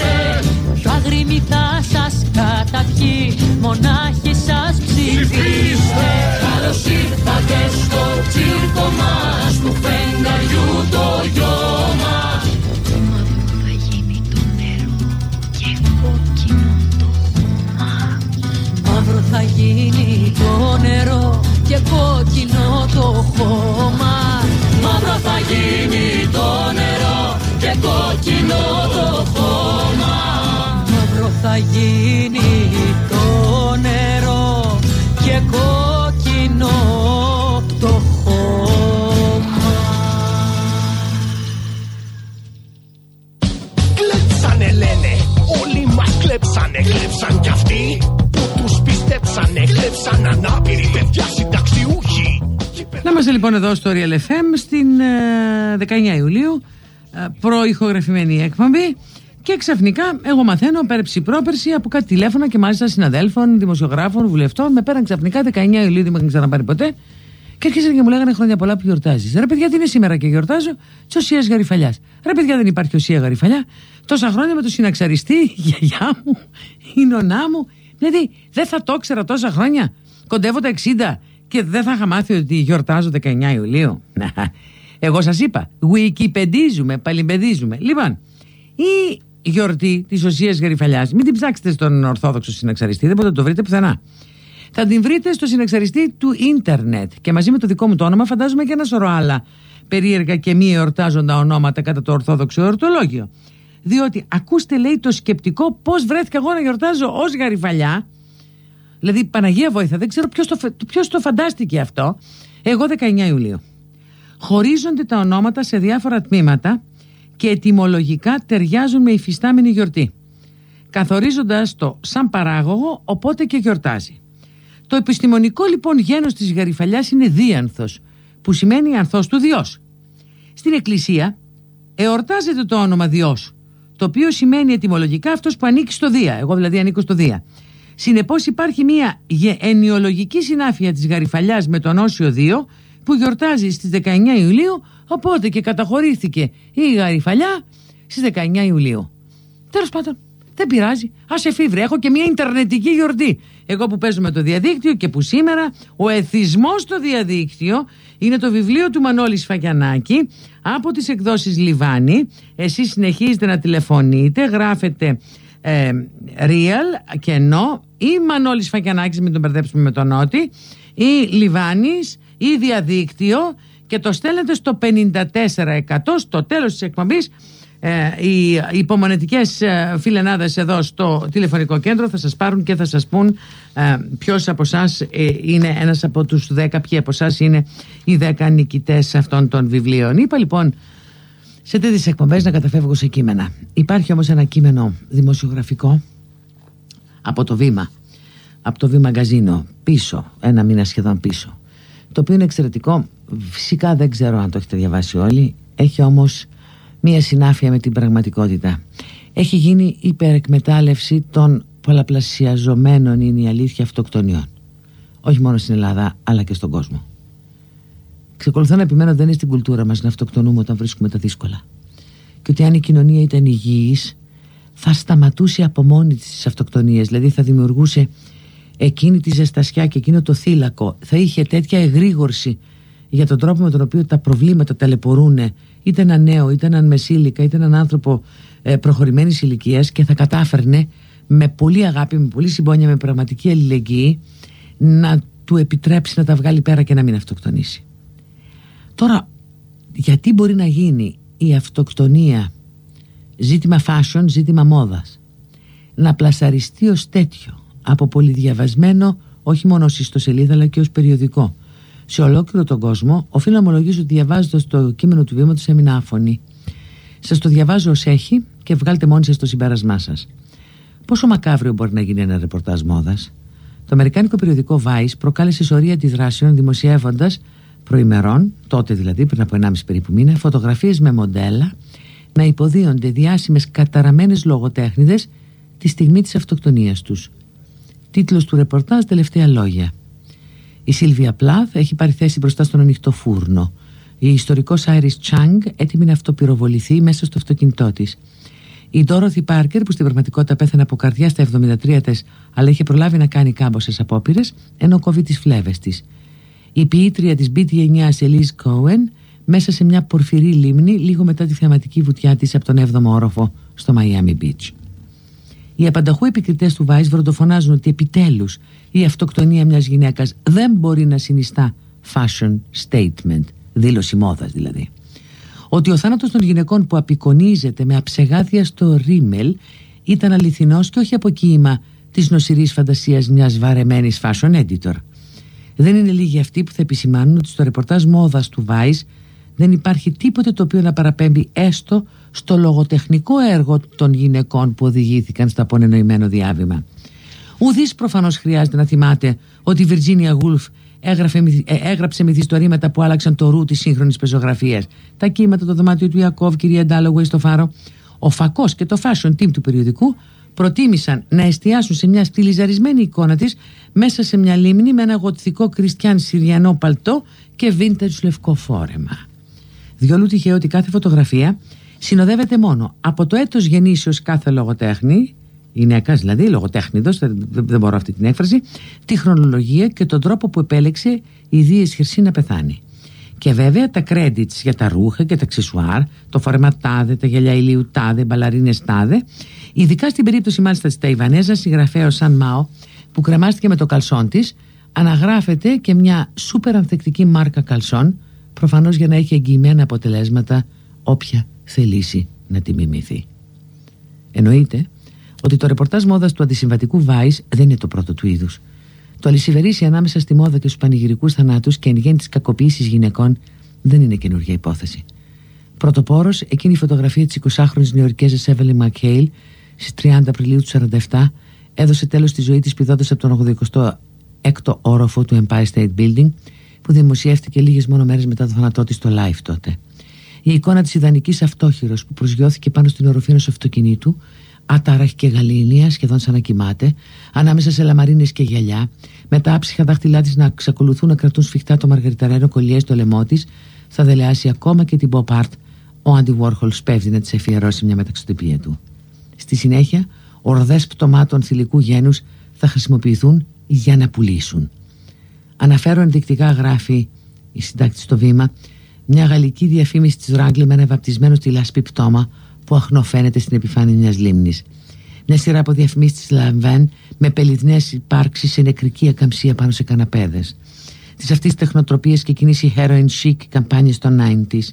καθίστε Πιο αγρίμη θα σας καταπιεί Μονάχοι σας ψηφίστε. Καλώς ήρθατε στο τσίρκο μας Του φεγγαριού το γιώμα θα γίνει το νερό και κόκκινο το χώμα. Μαύρο θα γίνει το νερό και κόκκινο το χώμα. Μαύρο θα γίνει το νερό και κόκκινο το χώμα. Κλέψανε λένε, όλοι μας κλέψανε, κλέψαν κι αυτοί που τους πιστέψανε, κλέψαν ανάπηροι παιδιά συνταξιούχοι. Να είμαστε λοιπόν εδώ στο Real FM στην ε, 19 Ιουλίου προηχογραφημένη έκπομπη. Και ξαφνικά εγώ μαθαίνω πέρψη πρόπερση από κάτι τηλέφωνα και μάλιστα συναδέλφων, δημοσιογράφων, βουλευτών. Με πέραν ξαφνικά 19 Ιουλίου, δεν με είχαν ξαναπάρει ποτέ. Και αρχίσαν και μου λέγανε χρόνια πολλά που γιορτάζεις. Ρε παιδιά, τι είναι σήμερα και γιορτάζω, τη Οσίας Γαριφαλιάς. Ρε παιδιά, δεν υπάρχει Οσία Γαριφαλιά. Τόσα χρόνια με το συναξαριστή, η γιαγιά μου, η νονά μου. Δηλαδή, δεν θα το ήξερα τόσα χρόνια. Κοντεύω τα 60 και δεν θα είχα μάθει ότι γιορτάζω 19 Ιουλίου. Να, Εγώ σας είπα, wikipedίζουμε, παλιμπεδίζουμε. Λοιπόν, η γιορτή της Οσίας Γαριφαλιά, μην την ψάξετε στον Ορθόδοξο συναξαριστή, δεν μπορείτε να το βρείτε πουθενά. Θα την βρείτε στο συνεξαριστή του ίντερνετ και μαζί με το δικό μου το όνομα φαντάζομαι και ένα σωρό άλλα περίεργα και μη εορτάζοντα ονόματα κατά το Ορθόδοξο Εορτολόγιο. Διότι ακούστε λέει το σκεπτικό πώς βρέθηκα εγώ να γιορτάζω ως γαριφαλιά Δηλαδή Παναγία Βόηθα δεν ξέρω ποιος το, ποιος το φαντάστηκε αυτό Εγώ 19 Ιουλίου Χωρίζονται τα ονόματα σε διάφορα τμήματα και ετυμολογικά ταιριάζουν με υφιστάμενη γιορτή καθορίζοντας το σαν παράγωγο οπότε και γιορτάζει το επιστημονικό λοιπόν γένος της γαριφαλιάς είναι δίανθος, που σημαίνει ανθός του Διός. Στην Εκκλησία εορτάζεται το όνομα Διός, το οποίο σημαίνει ετυμολογικά αυτός που ανήκει στο Δία. Εγώ δηλαδή ανήκω στο Δία. Συνεπώς υπάρχει μια ενιολογική συνάφεια της γαριφαλιάς με τον Όσιο Δίο που γιορτάζει στις 19 Ιουλίου, οπότε και καταχωρήθηκε η γαριφαλιά στις 19 Ιουλίου. Τέλος πάντων, δεν πειράζει. Α εφήβρε. Έχω και μια Ιντερνετική γιορτή. Εγώ που παίζω με το διαδίκτυο και που σήμερα ο εθισμός στο διαδίκτυο είναι το βιβλίο του Μανώλη Σφακιανάκη από τις εκδόσεις Λιβάνι. Εσείς συνεχίζετε να τηλεφωνείτε, γράφετε ε, real κενό ή Μανώλη Σφακιανάκη, μην τον μπερδέψουμε με τον Νότι, ή Λιβάνης ή διαδίκτυο και το στέλνετε στο 54% στο τέλος της εκπομπής. Ε, οι υπομονετικές ε, φιλενάδες εδώ στο τηλεφωνικό κέντρο θα σας πάρουν και θα σας πούν ε, ποιος από εσάς ε, είναι ένας από τους 10 ποιοι από εσάς είναι οι 10 νικητές αυτών των βιβλίων. Είπα λοιπόν σε τέτοιες εκπομπές να καταφεύγω σε κείμενα. Υπάρχει όμως ένα κείμενο δημοσιογραφικό από το βήμα από το βήμα μαγκαζίνο πίσω ένα μήνα σχεδόν πίσω το οποίο είναι εξαιρετικό φυσικά δεν ξέρω αν το έχετε διαβάσει όλοι έχει όμως μία συνάφεια με την πραγματικότητα. Έχει γίνει υπερεκμετάλλευση των πολλαπλασιαζομένων είναι η αλήθεια αυτοκτονιών. Όχι μόνο στην Ελλάδα αλλά και στον κόσμο. Ξεκολουθώ να επιμένω δεν είναι στην κουλτούρα μας να αυτοκτονούμε όταν βρίσκουμε τα δύσκολα. Και ότι αν η κοινωνία ήταν υγιής θα σταματούσε από μόνη της τις αυτοκτονίες. Δηλαδή θα δημιουργούσε εκείνη τη ζεστασιά και εκείνο το θύλακο. Θα είχε τέτοια εγρήγορση για τον τρόπο με τον οποίο τα προβλήματα ταλαιπωρούν είτε ένα νέο, είτε έναν μεσήλικα, είτε έναν άνθρωπο ε, προχωρημένης ηλικίας και θα κατάφερνε με πολύ αγάπη, με πολύ συμπόνια, με πραγματική αλληλεγγύη να του επιτρέψει να τα βγάλει πέρα και να μην αυτοκτονήσει. Τώρα, γιατί μπορεί να γίνει η αυτοκτονία ζήτημα fashion, ζήτημα μόδας να πλασαριστεί ως τέτοιο; Από πολυδιαβασμένο όχι μόνο ως ιστοσελίδα αλλά και ως περιοδικό σε ολόκληρο τον κόσμο, οφείλω να ομολογήσω ότι διαβάζοντας το κείμενο του βήματος έμεινα άφωνη. Σας το διαβάζω ως έχει και βγάλτε μόνοι σας το συμπέρασμά σας. Πόσο μακάβριο μπορεί να γίνει ένα ρεπορτάζ μόδας; Το αμερικάνικο περιοδικό Vice προκάλεσε σωρία αντιδράσεων δημοσιεύοντας προημερών, τότε δηλαδή πριν από 1,5 περίπου μήνα, φωτογραφίες με μοντέλα να υποδίονται διάσημες καταραμένες λογοτέχνηδες τη στιγμή της αυτοκτονίας τους. Τίτλος του ρεπορτάζ τελευταία λόγια. Η Σίλβια Πλάθ έχει πάρει θέση μπροστά στον ανοιχτό φούρνο. Η ιστορικός Άιρις Τσάνγκ έτοιμη να αυτοπυροβοληθεί μέσα στο αυτοκίνητό της. Η Ντόροθι Πάρκερ, που στην πραγματικότητα πέθανε από καρδιά στα 73 τη, αλλά είχε προλάβει να κάνει κάμποσε απόπειρες, ενώ κόβει τις φλέβες της. Η ποιήτρια της BT9 Ελίζ Κόεν, μέσα σε μια πορφυρή λίμνη, λίγο μετά τη θεματική βουτιά της από τον 7ο όροφο στο Miami Beach. Οι απανταχού επικριτές του Vice βροντοφωνάζουν ότι επιτέλους η αυτοκτονία μιας γυναίκας δεν μπορεί να συνιστά fashion statement, δήλωση μόδας δηλαδή. Ότι ο θάνατος των γυναικών που απεικονίζεται με αψεγάδια στο ρίμελ ήταν αληθινός και όχι αποκοίημα της νοσηρής φαντασίας μιας βαρεμένης fashion editor. Δεν είναι λίγοι αυτοί που θα επισημάνουν ότι στο ρεπορτάζ μόδας του Vice δεν υπάρχει τίποτε το οποίο να παραπέμπει έστω στο λογοτεχνικό έργο των γυναικών που οδηγήθηκαν στο απονενοημένο διάβημα. Ουδής προφανώς χρειάζεται να θυμάται ότι η Βιρτζίνια Γούλφ έγραφε, μυθ- ε, έγραψε μυθιστορήματα που άλλαξαν το ρου της σύγχρονης πεζογραφίας. Τα κύματα, το δωμάτιο του Ιακώβ, κυρία Ντάλογουε στο φάρο. Ο φακός και το fashion team του περιοδικού προτίμησαν να εστιάσουν σε μια στυλιζαρισμένη εικόνα της μέσα σε μια λίμνη με ένα γοτθικό κριστιαν συριανό παλτό και vintage λευκό φόρεμα. Διόλου τυχαίο ότι κάθε φωτογραφία συνοδεύεται μόνο από το έτος γεννήσεως κάθε λογοτέχνη, γυναίκας δηλαδή, λογοτέχνηδος, δεν, δεν δεν μπορώ αυτή την έκφραση, τη χρονολογία και τον τρόπο που επέλεξε η Δίες Χρυσή να πεθάνει. Και βέβαια τα credits για τα ρούχα και τα αξεσουάρ, το φόρεμα τάδε, τα γυαλιά ηλίου τάδε, μπαλαρίνες τάδε, ειδικά στην περίπτωση μάλιστα της Ταϊβανέζας συγγραφέως Σαν Μάο, που κρεμάστηκε με το καλσόν της, αναγράφεται και μια σούπερ ανθεκτική μάρκα καλσόν, προφανώς για να έχει εγγυημένα αποτελέσματα όποια θελήσει να τη μιμηθεί. Εννοείται ότι το ρεπορτάζ μόδας του αντισυμβατικού Vice δεν είναι το πρώτο του είδους. Το αλυσιβερίσι ανάμεσα στη μόδα και στους πανηγυρικούς θανάτους και εν γέννη της κακοποίησης γυναικών δεν είναι καινούργια υπόθεση. Πρωτοπόρος εκείνη η φωτογραφία της 20χρονης νεοερκέζας Evelyn McHale στις 30 Απριλίου του 1947 έδωσε τέλος στη ζωή της πηδώντας από τον 86ο όροφο του Empire State Building που δημοσιεύτηκε λίγες μόνο μέρες μετά το θάνατό της στο live τότε. Η εικόνα της ιδανικής αυτόχειρος που προσγειώθηκε πάνω στην οροφή ενός αυτοκινήτου άταραχη και γαλήνια σχεδόν σαν να κοιμάται ανάμεσα σε λαμαρίνες και γυαλιά με τα άψυχα δάχτυλά της να εξακολουθούν να κρατούν σφιχτά το μαργαριταρένο κολλιές στο λαιμό της θα δελεάσει ακόμα και την Pop Art ο Άντι Βόρχολ σπέβδει να της εφιερώσει μια μεταξωτυπία του. Στη συνέχεια, ορδές πτωμάτων θηλυκού γένους θα χρησιμοποιηθούν για να πουλήσουν. Αναφέρω ενδεικτικά γράφει η συντάκτης στο βήμα μια γαλλική διαφήμιση της Ράγκλη με ένα βαπτισμένο στη λάσπη πτώμα που αχνοφαίνεται στην επιφάνεια μιας λίμνης. Μια σειρά από διαφημίσεις της Λαβέν με πελιδνές υπάρξεις σε νεκρική ακαμψία πάνω σε καναπέδες. Της αυτής τεχνοτροπίας και κινήσει heroin chic καμπάνιες των 90s.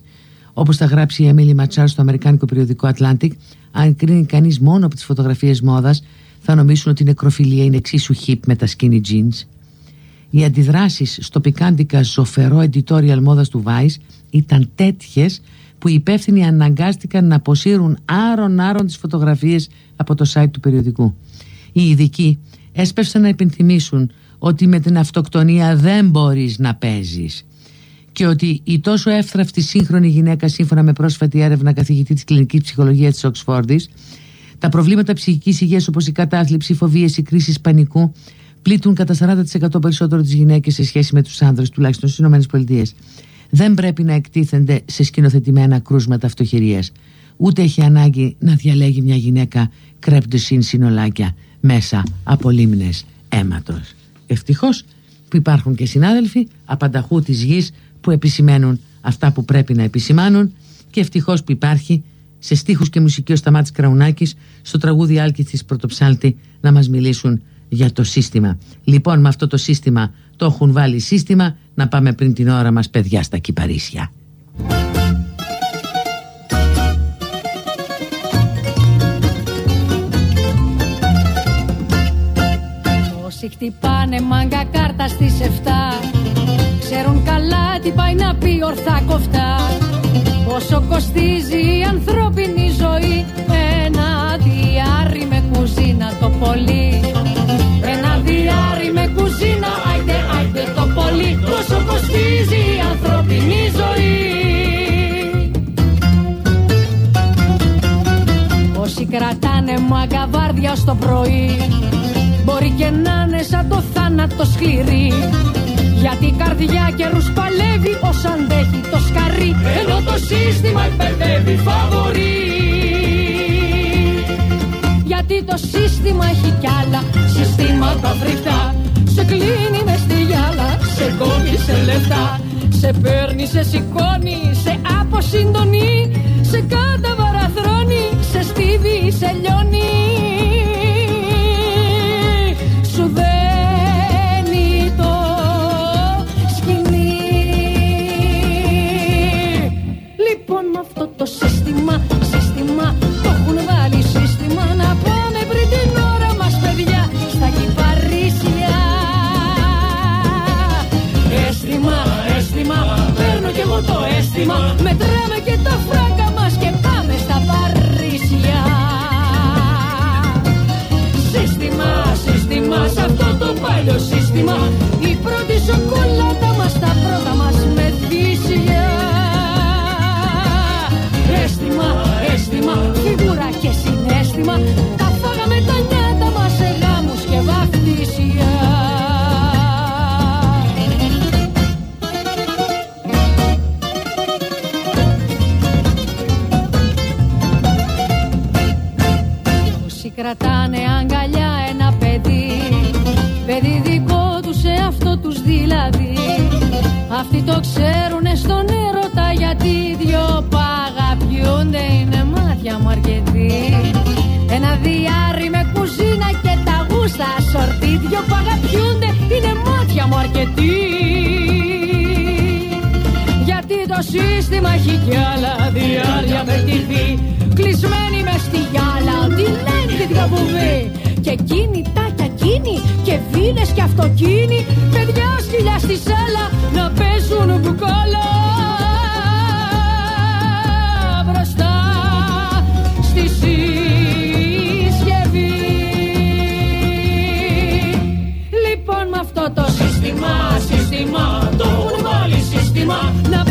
Όπως θα γράψει η Emily Ματσάρ στο αμερικάνικο περιοδικό Atlantic, αν κρίνει κανείς μόνο από τις φωτογραφίες μόδας, θα νομίσουν ότι η νεκροφιλία είναι εξίσου hip με τα skinny jeans. Οι αντιδράσεις στο πικάντικα ζωφερό editorial μόδας του Vice ήταν τέτοιες που οι υπεύθυνοι αναγκάστηκαν να αποσύρουν άρον-άρον τις φωτογραφίες από το site του περιοδικού. Οι ειδικοί έσπευσαν να υπενθυμίσουν ότι με την αυτοκτονία δεν μπορείς να παίζεις και ότι η τόσο εύθραυστη σύγχρονη γυναίκα σύμφωνα με πρόσφατη έρευνα καθηγητή της κλινικής ψυχολογίας της Οξφόρδης τα προβλήματα ψυχικής υγείας όπως η κατάθλιψη, οι φοβίες, οι κρίσεις πανικού πλήττουν κατά 40% περισσότερο τις γυναίκες σε σχέση με τους άνδρες τουλάχιστον στις ΗΠΑ. Δεν πρέπει να εκτίθενται σε σκηνοθετημένα κρούσματα αυτοχειρίας. Ούτε έχει ανάγκη να διαλέγει μια γυναίκα κρέπτεσιν συνολάκια μέσα από λίμνες αίματος. Ευτυχώς που υπάρχουν και συνάδελφοι απανταχού της γης που επισημαίνουν αυτά που πρέπει να επισημάνουν και ευτυχώς που υπάρχει σε στίχους και μουσική ο Σταμάτης Κραουνάκης στο τραγούδι Άλκης της Πρωτοψάλτη να μας μιλήσουν για το σύστημα. Λοιπόν με αυτό το σύστημα το έχουν βάλει σύστημα να πάμε πριν την ώρα μας παιδιά στα κυπαρίσια. Όσοι χτυπάνε μάγκα κάρτα στις 7 Ξέρουν καλά τι πάει να πει ορθά κοφτά Πόσο κοστίζει η ανθρώπινη ζωή Ένα διάρρη με κουζίνα το πολύ πολύ Πόσο κοστίζει η ανθρώπινη ζωή. Όσοι κρατάνε μάγκα βάρδια ως το πρωί Μπορεί και να είναι σαν το θάνατο σκληρή. Γιατί η καρδιά καιρούς παλεύει ως αντέχει το σκαρί Ενώ το σύστημα υπερδεύει φαβορή. Γιατί το σύστημα έχει κι άλλα συστήματα φρικτά Σε κλείνει μες στη γυάλα, σε κόβει σε λεφτά Σε παίρνει, σε σηκώνει, σε αποσυντονεί Σε καταβαραθρωώνει, σε στίβει, σε λιώνει. Σου δένει το σκηνή Λοιπόν με αυτό το σύστημα, σύστημα Μετράμε και τα φράγκα μας και πάμε στα Παρίσια. Σύστημα, σύστημα, αυτό το παλιό σύστημα. Η πρώτη σοκολάτα μας, τα πρώτα μας μεθύσια Έστημα, έστημα, φιγούρα και συνέστημα. Κρατάνε αγκαλιά ένα παιδί. Παιδί δικό τους σε αυτό τους δηλαδή. Αυτοί το ξέρουνε στον έρωτα γιατί δυο παγαπιούνται είναι μάτια μου αρκετοί. Ένα διάρρη με κουζίνα και τα γούστα σορτή Δυο παγαπιούνται είναι μάτια μου αρκετοί σύστημα έχει κι άλλα διάρκεια με TV Κλεισμένη μες στη γυάλα Ό,τι λένε τη διαβουβή Και κινητάκια εκείνη Και βίλες και αυτοκίνη. Παιδιά σκυλιά στη σέλα Να παίζουν μπουκάλα Μπροστά στη συσκευή Λοιπόν με αυτό το σύστημα Σύστημα Το έχουν βάλει σύστημα Να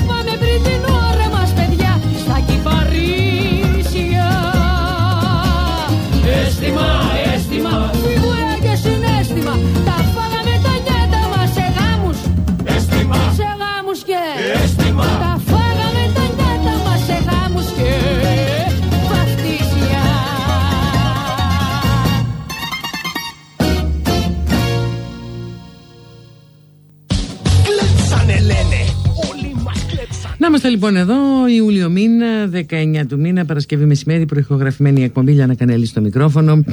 είμαστε λοιπόν εδώ, Ιούλιο μήνα, 19 του μήνα, Παρασκευή μεσημέρι, προηχογραφημένη εκπομπή για να κανέλει στο μικρόφωνο.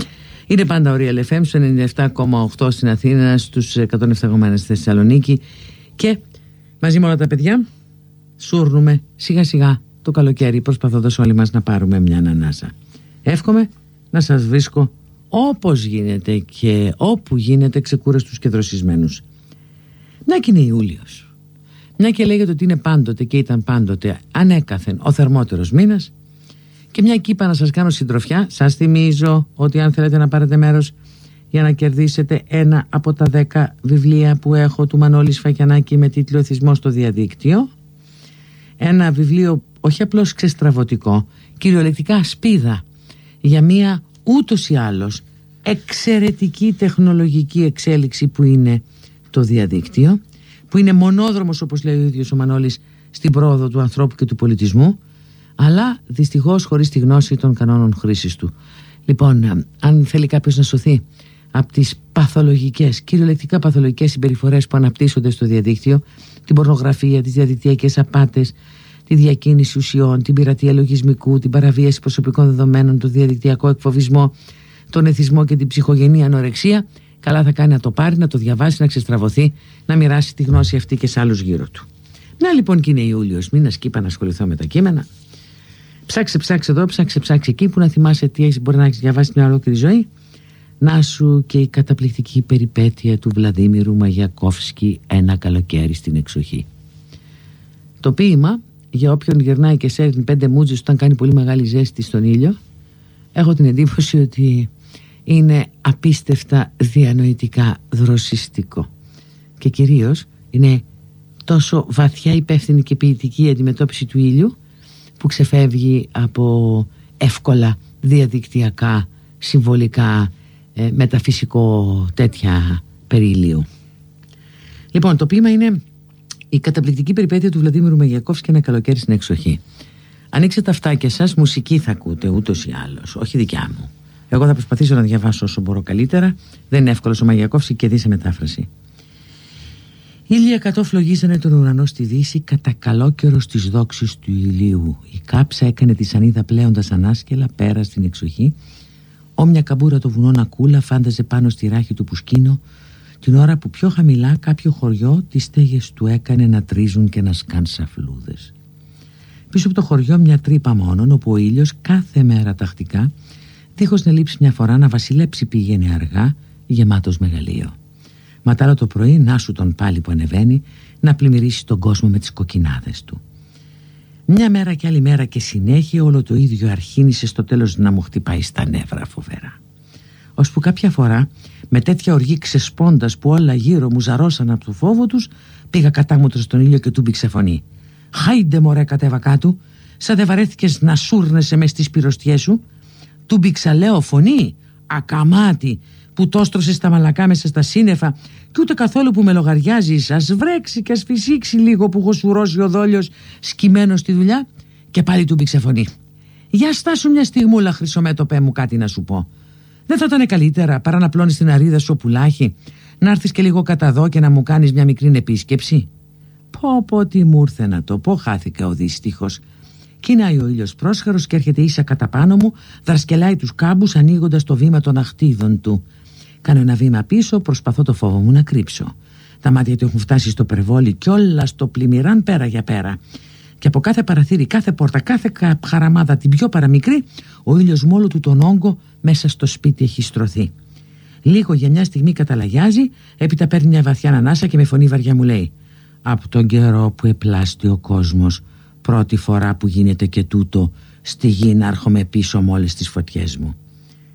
Είναι πάντα ο Real FM στο 97,8 στην Αθήνα, στους 107,1 στη Θεσσαλονίκη και μαζί με όλα τα παιδιά σούρνουμε σιγά σιγά το καλοκαίρι προσπαθώντας όλοι μας να πάρουμε μια ανανάσα. Εύχομαι να σας βρίσκω όπως γίνεται και όπου γίνεται ξεκούραστους και δροσισμένους. Να και είναι Ιούλιος. Μια και λέγεται ότι είναι πάντοτε και ήταν πάντοτε ανέκαθεν ο θερμότερος μήνας. Και μια και είπα να σας κάνω συντροφιά σας θυμίζω ότι αν θέλετε να πάρετε μέρος για να κερδίσετε ένα από τα δέκα βιβλία που έχω του Μανώλη Σφακιανάκη με τίτλο «Εθισμό στο διαδίκτυο» ένα βιβλίο όχι απλώς ξεστραβωτικό κυριολεκτικά σπίδα για μια ούτως ή άλλως εξαιρετική τεχνολογική εξέλιξη που είναι το διαδίκτυο που είναι μονόδρομος όπως λέει ο ίδιος ο Μανώλης στην πρόοδο του ανθρώπου και του πολιτισμού αλλά δυστυχώς χωρίς τη γνώση των κανόνων χρήσης του. Λοιπόν, ε, αν θέλει κάποιος να σωθεί από τις παθολογικές, κυριολεκτικά παθολογικές συμπεριφορές που αναπτύσσονται στο διαδίκτυο, την πορνογραφία, τις διαδικτυακές απάτες, τη διακίνηση ουσιών, την πειρατεία λογισμικού, την παραβίαση προσωπικών δεδομένων, τον διαδικτυακό εκφοβισμό, τον εθισμό και την ψυχογενή ανορεξία, καλά θα κάνει να το πάρει, να το διαβάσει, να ξεστραβωθεί, να μοιράσει τη γνώση αυτή και σε άλλους γύρω του. Να λοιπόν και είναι Ιούλιος, μην ασκήπα να ασχοληθώ με τα κείμενα. Ψάξε, ψάξε εδώ, ψάξε, ψάξε εκεί που να θυμάσαι τι έχεις, μπορεί να έχεις διαβάσει μια ολόκληρη ζωή. Να σου και η καταπληκτική περιπέτεια του Βλαδίμηρου Μαγιακόφσκι ένα καλοκαίρι στην εξοχή. Το ποίημα, για όποιον γυρνάει και σέρνει πέντε μούτζες όταν κάνει πολύ μεγάλη ζέστη στον ήλιο, έχω την εντύπωση ότι είναι απίστευτα διανοητικά δροσιστικό. Και κυρίως είναι τόσο βαθιά υπεύθυνη και ποιητική η αντιμετώπιση του ήλιου που ξεφεύγει από εύκολα διαδικτυακά, συμβολικά, ε, μεταφυσικό τέτοια περί ηλίου. Λοιπόν, το ποίημα είναι η καταπληκτική περιπέτεια του Βλαντίμιρου Μεγιακόφ και ένα καλοκαίρι στην εξοχή. Ανοίξτε τα αυτάκια σας, μουσική θα ακούτε ούτως ή άλλως, όχι δικιά μου. Εγώ θα προσπαθήσω να διαβάσω όσο μπορώ καλύτερα. Δεν είναι εύκολο ο Μαγιακόφ και δει σε μετάφραση. Ήλια κατόφλογίζανε τον ουρανό στη δύση κατά καλό καιρό στις δόξεις του ηλίου. Η κάψα έκανε τη σανίδα πλέοντας ανάσκελα πέρα στην εξοχή. Όμοια καμπούρα το βουνό να κούλα φάνταζε πάνω στη ράχη του Πουσκίνο την ώρα που πιο χαμηλά κάποιο χωριό τις στέγες του έκανε να τρίζουν και να σκάν σαφλούδες. Πίσω από το χωριό μια τρύπα μόνον όπου ο ήλιος κάθε μέρα τακτικά δίχως να λείψει μια φορά να βασιλέψει πήγαινε αργά γεμάτος μεγαλείο. Ματάρα το πρωί να σου τον πάλι που ανεβαίνει να πλημμυρίσει τον κόσμο με τις κοκκινάδες του. Μια μέρα και άλλη μέρα και συνέχεια όλο το ίδιο αρχίνησε στο τέλος να μου χτυπάει στα νεύρα φοβερά. Ώσπου κάποια φορά με τέτοια οργή ξεσπώντας που όλα γύρω μου ζαρώσαν από το φόβο τους πήγα κατάμουτρος στον ήλιο και του μπήξε φωνή. Χάιντε μωρέ κατέβα κάτω, σαν δεν βαρέθηκες να σούρνεσαι μες στις πυροστιές σου. Του μπήξα λέω φωνή, ακαμάτι, που τόστρωσε στα μαλακά μέσα στα σύννεφα και ούτε καθόλου που με λογαριάζει. Α βρέξει και ας φυσήξει λίγο που έχω σουρώσει ο δόλιος σκυμμένος στη δουλειά. Και πάλι του μπήξε φωνή. Για στάσου μια στιγμούλα, Χρυσομέτωπέ μου, κάτι να σου πω. Δεν θα ήταν καλύτερα παρά να πλώνεις την αρίδα σου πουλάχη, να έρθεις και λίγο κατά εδώ και να μου κάνεις μια μικρή επίσκεψη. Πω πω τι μου ήρθε να το πω, χάθηκα ο δύστιχος. Κινάει ο ήλιος πρόσχαρος και έρχεται ίσα κατά πάνω μου, δρασκελάει τους κάμπους ανοίγοντας το βήμα των αχτίδων του. Κάνω ένα βήμα πίσω, προσπαθώ το φόβο μου να κρύψω. Τα μάτια του έχουν φτάσει στο περβόλι και όλα στο πλημμυράν πέρα για πέρα. Και από κάθε παραθύρι, κάθε πόρτα, κάθε χαραμάδα, την πιο παραμικρή, ο ήλιος μου όλο του τον όγκο μέσα στο σπίτι έχει στρωθεί. Λίγο για μια στιγμή καταλαγιάζει, έπειτα παίρνει μια βαθιά ανάσα και με φωνή βαριά μου λέει: Από τον καιρό που επλάστη ο κόσμος, πρώτη φορά που γίνεται και τούτο, στη γη να έρχομαι πίσω με όλε τις φωτιές μου.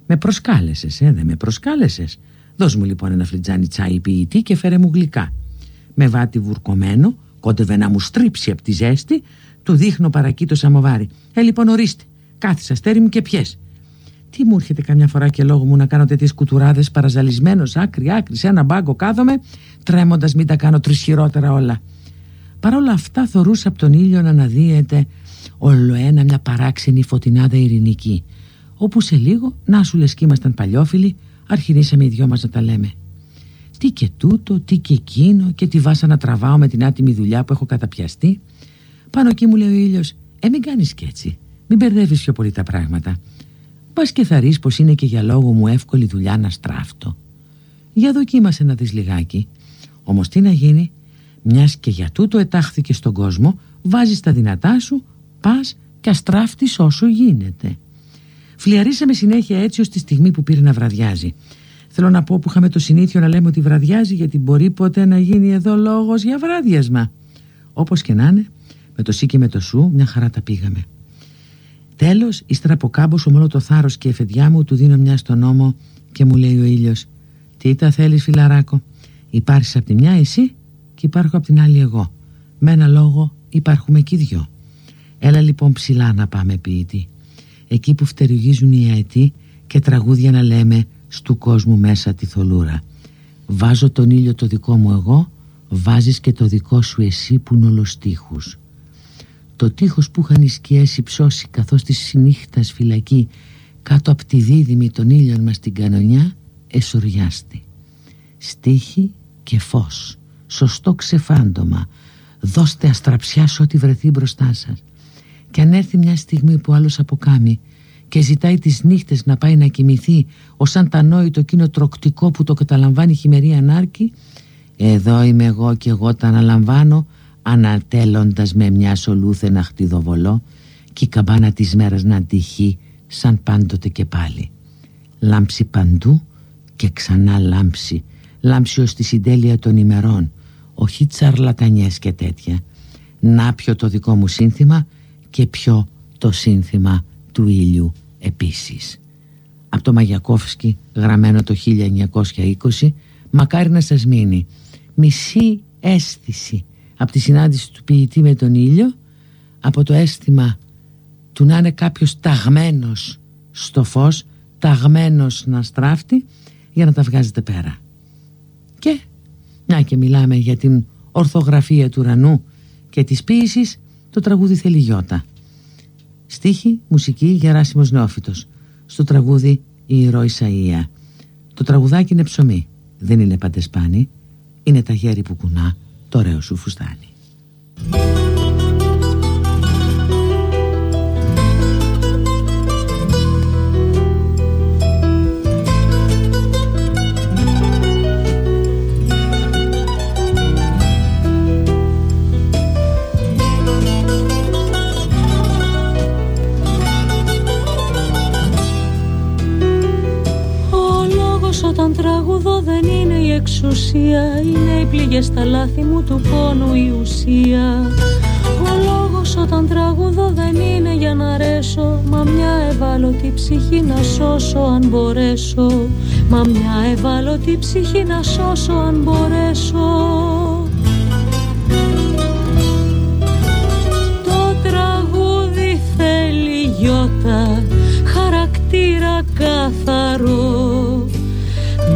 Με προσκάλεσες, ε, δεν με προσκάλεσες. Δώσ' μου λοιπόν ένα φλιτζάνι τσάι ποιητή και φέρε μου γλυκά. Με βάτι βουρκωμένο, κόντευε να μου στρίψει από τη ζέστη, του δείχνω παρακεί το σαμοβάρι. Ε, λοιπόν, ορίστε, κάθισα στέρι μου και πιέ. Τι μου έρχεται καμιά φορά και λόγω μου να κάνω τέτοιες κουτουράδες παραζαλισμένος άκρη-άκρη σε ένα μπάγκο κάθομαι, τρέμοντας μην τα κάνω τρισχυρότερα όλα. Παρ' όλα αυτά θορούσα από τον ήλιο να αναδύεται όλο ένα μια παράξενη φωτεινάδα ειρηνική, όπου σε λίγο, να σου λες κι ήμασταν παλιόφιλοι, αρχινήσαμε οι δυο μας να τα λέμε. Τι και τούτο, τι και εκείνο και τι βάσα να τραβάω με την άτιμη δουλειά που έχω καταπιαστεί. Πάνω εκεί μου λέει ο ήλιος, ε μην κάνεις κι έτσι, μην μπερδεύεις πιο πολύ τα πράγματα. Πας και θα ρεις πως είναι και για λόγο μου εύκολη δουλειά να στράφτω. Για δοκίμασε να δεις λιγάκι. Όμως τι να γίνει, μιας και για τούτο ετάχθηκε στον κόσμο, βάζεις τα δυνατά σου, πας και αστράφτεις όσο γίνεται. Φλιαρίσαμε συνέχεια έτσι ως τη στιγμή που πήρε να βραδιάζει. Θέλω να πω που είχαμε το συνήθειο να λέμε ότι βραδιάζει γιατί μπορεί ποτέ να γίνει εδώ λόγος για βράδιασμα. Όπως και να είναι, με το σί και με το σου, μια χαρά τα πήγαμε. Τέλος, ύστερα από κάμποσο όλο το θάρρος και η εφεδιά μου, του δίνω μια στον νόμο και μου λέει ο ήλιος: Τι τα θέλεις, φιλαράκο. Υπάρχεις από τη μια εσύ και υπάρχω από την άλλη εγώ. Με ένα λόγο υπάρχουμε και οι δυο. Έλα λοιπόν ψηλά να πάμε ποιητή εκεί που φτερουγίζουν οι αετοί και τραγούδια να λέμε στου κόσμου μέσα τη θολούρα. Βάζω τον ήλιο το δικό μου εγώ, βάζεις και το δικό σου εσύ που είναι ολοστίχους. Το τείχος που είχαν οι σκιές υψώσει καθώς της συνύχτας φυλακή κάτω από τη δίδυμη των ήλιων μας την κανονιά εσωριάστη. Στίχη και φως, σωστό ξεφάντωμα, δώστε αστραψιά σε ό,τι βρεθεί μπροστά σας. Και αν έρθει μια στιγμή που άλλος αποκάμει και ζητάει τις νύχτες να πάει να κοιμηθεί ως αν τα το εκείνο τροκτικό που το καταλαμβάνει η χειμερή ανάρκη εδώ είμαι εγώ και εγώ τα αναλαμβάνω ανατέλλοντας με μια σολούθενα χτιδοβολό και η καμπάνα της μέρας να αντυχεί σαν πάντοτε και πάλι. Λάμψη παντού και ξανά λάμψη. Λάμψη ως τη συντέλεια των ημερών όχι τσαρλατανιές και τέτοια να πιω το δικό μου σύνθημα και πιο το σύνθημα του ήλιου επίσης. Από το Μαγιακόφσκι γραμμένο το 1920 μακάρι να σας μείνει μισή αίσθηση από τη συνάντηση του ποιητή με τον ήλιο από το αίσθημα του να είναι κάποιος ταγμένος στο φως ταγμένος να στράφτει για να τα βγάζετε πέρα και μια και μιλάμε για την ορθογραφία του ουρανού και της ποίησης το τραγούδι θέλει γιώτα. Στίχη, μουσική, Γεράσιμος Νεόφυτος. Στο τραγούδι η Ηρώη Ισαΐα. Το τραγουδάκι είναι ψωμί. Δεν είναι παντεσπάνι. Είναι τα γέρι που κουνά το ωραίο σου φουστάνι. Είναι οι πληγές στα λάθη μου του πόνου η ουσία. Ο λόγος όταν τραγουδώ δεν είναι για να αρέσω Μα μια ευάλωτη ψυχή να σώσω αν μπορέσω. Μα μια ευάλωτη ψυχή να σώσω αν μπορέσω. Το τραγούδι θέλει γιώτα χαρακτήρα καθαρό.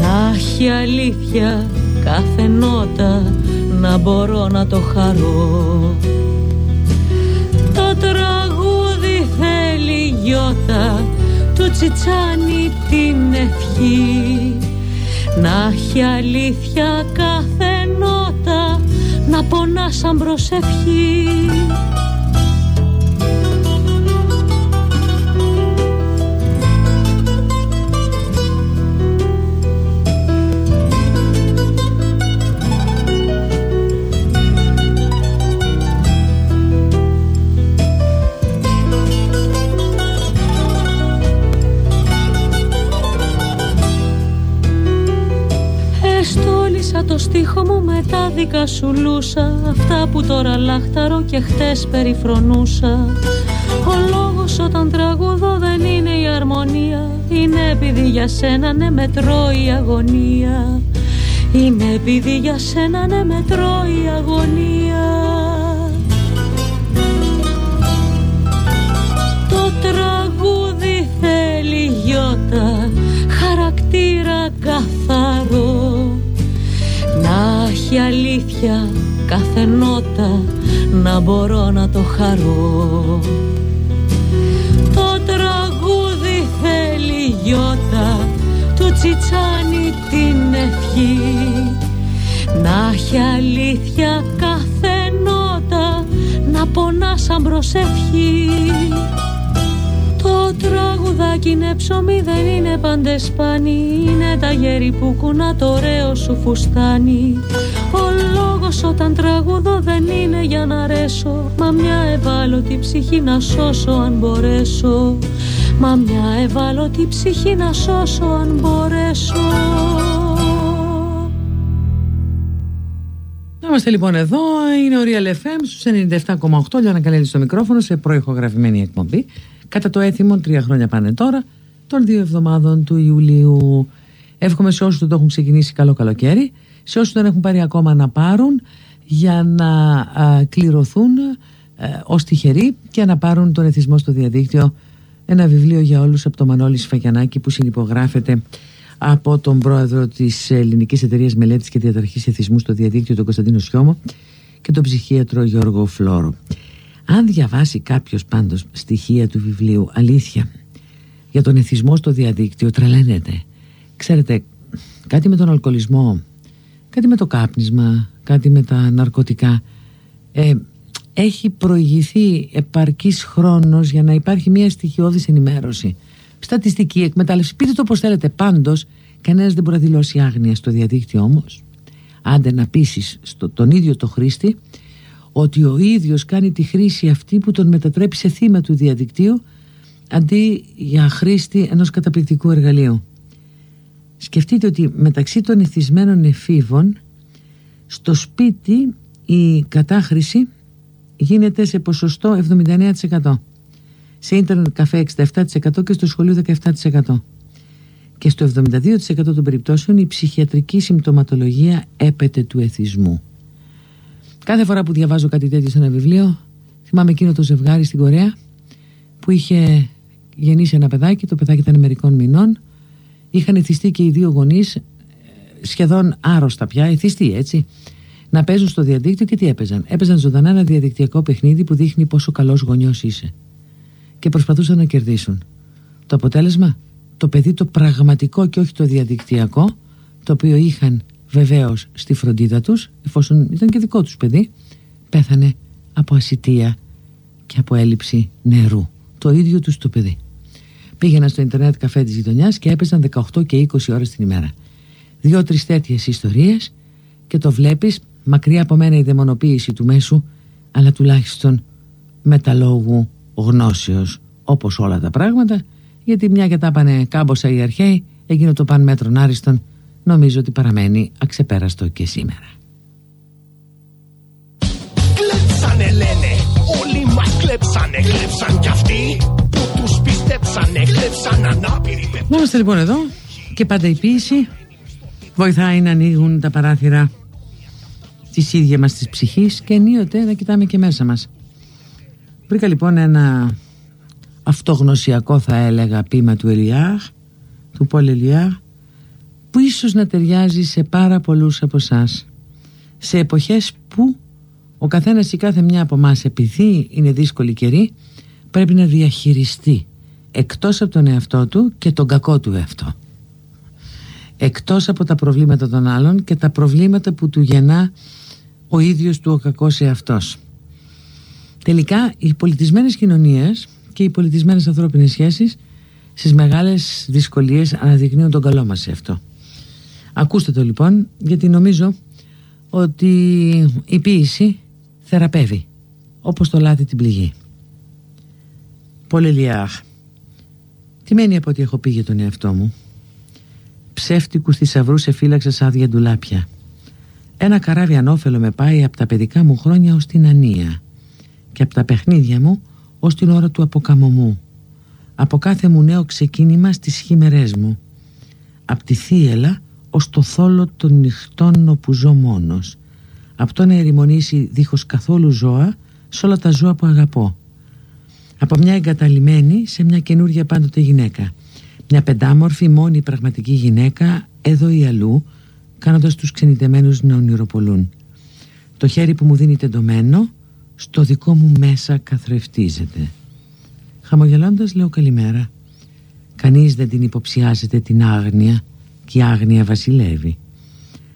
Να έχει αλήθεια κάθε νότα να μπορώ να το χαρώ. Το τραγούδι θέλει γιώτα του τσιτσάνι την ευχή. Να έχει αλήθεια κάθε νότα να πονά σαν προσευχή το στίχο μου με τα δικά σου λούσα. Αυτά που τώρα λάχταρω και χτες περιφρονούσα. Ο λόγος όταν τραγουδώ δεν είναι η αρμονία. Είναι επειδή για σένα ναι με τρώει η αγωνία. Είναι επειδή για σένα ναι με τρώει η αγωνία αλήθεια κάθε νότα να μπορώ να το χαρώ. Το τραγούδι θέλει γιώτα του τσιτσάνι την ευχή. Να έχει αλήθεια κάθε νότα να πονά σαν προσευχή. Το τραγουδάκι είναι ψωμί δεν είναι παντεσπάνι. Είναι τα γέρι που κουνά το ωραίο σου φουστάνι Ο λόγος όταν τραγουδώ δεν είναι για να αρέσω Μα μια ευάλωτη ψυχή να σώσω αν μπορέσω. Μα μια ευάλωτη ψυχή να σώσω αν μπορέσω. Είμαστε λοιπόν εδώ, είναι ο Real FM στους 97,8 για να καλέσει στο μικρόφωνο σε προηχογραφημένη εκπομπή. Κατά το έθιμο, τρία χρόνια πάνε τώρα, των δύο εβδομάδων του Ιουλίου. Εύχομαι σε όσους το έχουν ξεκινήσει καλό καλοκαίρι, σε όσους δεν έχουν πάρει ακόμα να πάρουν για να α, κληρωθούν α, ως τυχεροί και να πάρουν τον εθισμό στο διαδίκτυο ένα βιβλίο για όλους από το Μανώλη Σφαγιανάκη που συνυπογράφεται από τον πρόεδρο της Ελληνικής Εταιρείας Μελέτης και Διαταρχής Εθισμού στο διαδίκτυο τον Κωνσταντίνο Σιώμο και τον ψυχίατρο Γιώργο Φλόρο. Αν διαβάσει κάποιος πάντως στοιχεία του βιβλίου αλήθεια για τον εθισμό στο διαδίκτυο τρελαίνεται. Ξέρετε, κάτι με τον αλκοολισμό, κάτι με το κάπνισμα, κάτι με τα ναρκωτικά ε, έχει προηγηθεί επαρκής χρόνος για να υπάρχει μια στοιχειώδης ενημέρωση. Στατιστική εκμετάλλευση. Πείτε το όπως θέλετε. Πάντως, κανένας δεν μπορεί να δηλώσει άγνοια στο διαδίκτυο όμως. Άντε να πείσει τον ίδιο το χρήστη ότι ο ίδιος κάνει τη χρήση αυτή που τον μετατρέπει σε θύμα του διαδικτύου αντί για χρήστη ενός καταπληκτικού εργαλείου. Σκεφτείτε ότι μεταξύ των εθισμένων εφήβων στο σπίτι η κατάχρηση γίνεται σε ποσοστό 79%. Σε ίντερνετ καφέ 67% και στο σχολείο 17%. Και στο 72% των περιπτώσεων η ψυχιατρική συμπτωματολογία έπεται του εθισμού. Κάθε φορά που διαβάζω κάτι τέτοιο σε ένα βιβλίο, θυμάμαι εκείνο το ζευγάρι στην Κορέα που είχε γεννήσει ένα παιδάκι, το παιδάκι ήταν μερικών μηνών. Είχαν εθιστεί και οι δύο γονείς, ε, σχεδόν άρρωστα πια, εθιστεί έτσι, να παίζουν στο διαδίκτυο και τι έπαιζαν. Έπαιζαν ζωντανά ένα διαδικτυακό παιχνίδι που δείχνει πόσο καλός γονιός είσαι. Και προσπαθούσαν να κερδίσουν. Το αποτέλεσμα, το παιδί το πραγματικό και όχι το διαδικτυακό, το οποίο είχαν Βεβαίως στη φροντίδα τους εφόσον ήταν και δικό τους παιδί πέθανε από ασυτεία και από έλλειψη νερού το ίδιο τους το παιδί πήγαινα στο ίντερνετ καφέ της γειτονιάς και έπαιζαν 18 και 20 ώρες την ημέρα. Δύο-τρεις τέτοιες ιστορίες και το βλέπεις μακριά από μένα η δαιμονοποίηση του μέσου αλλά τουλάχιστον μεταλόγου γνώσεως. Όπως όλα τα πράγματα γιατί μια και τα πάνε κάμποσα οι αρχαίοι έγινε το παν μέτρον άριστον νομίζω ότι παραμένει αξεπέραστο και σήμερα. Κλέψανε λένε, όλοι μας κλέψανε, κλέψαν κι αυτοί. που τους πιστέψανε, κλέψαν ανάπηροι. Να είμαστε λοιπόν εδώ και πάντα η ποίηση βοηθάει να ανοίγουν τα παράθυρα της ίδια μας της ψυχής και ενίοτε να κοιτάμε και μέσα μας. Βρήκα λοιπόν ένα αυτογνωσιακό θα έλεγα ποίημα του Ελιάχ, του Πολ Ελιάχ που ίσως να ταιριάζει σε πάρα πολλούς από εσάς. σε εποχές που ο καθένας ή κάθε μια από εμάς επειδή είναι δύσκολη καιρή πρέπει να διαχειριστεί εκτός από τον εαυτό του και τον κακό του εαυτό. Εκτός από τα προβλήματα των άλλων και τα προβλήματα που του γεννά ο ίδιος του ο κακός εαυτός. Τελικά οι πολιτισμένες κοινωνίες και οι πολιτισμένες ανθρώπινες σχέσεις στις μεγάλες δυσκολίες αναδεικνύουν τον καλό μας σε αυτό ακούστε το λοιπόν γιατί νομίζω ότι η ποίηση θεραπεύει όπως το λάδι την πληγή. Πολελιάχ Τι μένει από ό,τι έχω πει για τον εαυτό μου Ψεύτικους θησαυρούς φύλαξα σαν άδεια ντουλάπια. Ένα καράβι ανώφελο με πάει από τα παιδικά μου χρόνια ως την ανία Και από τα παιχνίδια μου ως την ώρα του αποκαμωμού. Από κάθε μου νέο ξεκίνημα στις χειμερές μου. Από τη θύελα ως το θόλο των νυχτών όπου ζω μόνος. Αυτό να ερημονήσει δίχως καθόλου ζώα σε όλα τα ζώα που αγαπώ από μια εγκαταλειμμένη σε μια καινούργια πάντοτε γυναίκα. Μια πεντάμορφη μόνη πραγματική γυναίκα εδώ ή αλλού κάνοντας τους ξενιτεμένους να ονειροπολούν. Το χέρι που μου δίνει τεντωμένο στο δικό μου μέσα καθρεφτίζεται. Χαμογελώντας λέω καλημέρα. Κανείς δεν την υποψιάζεται την άγνοια και η άγνοια βασιλεύει.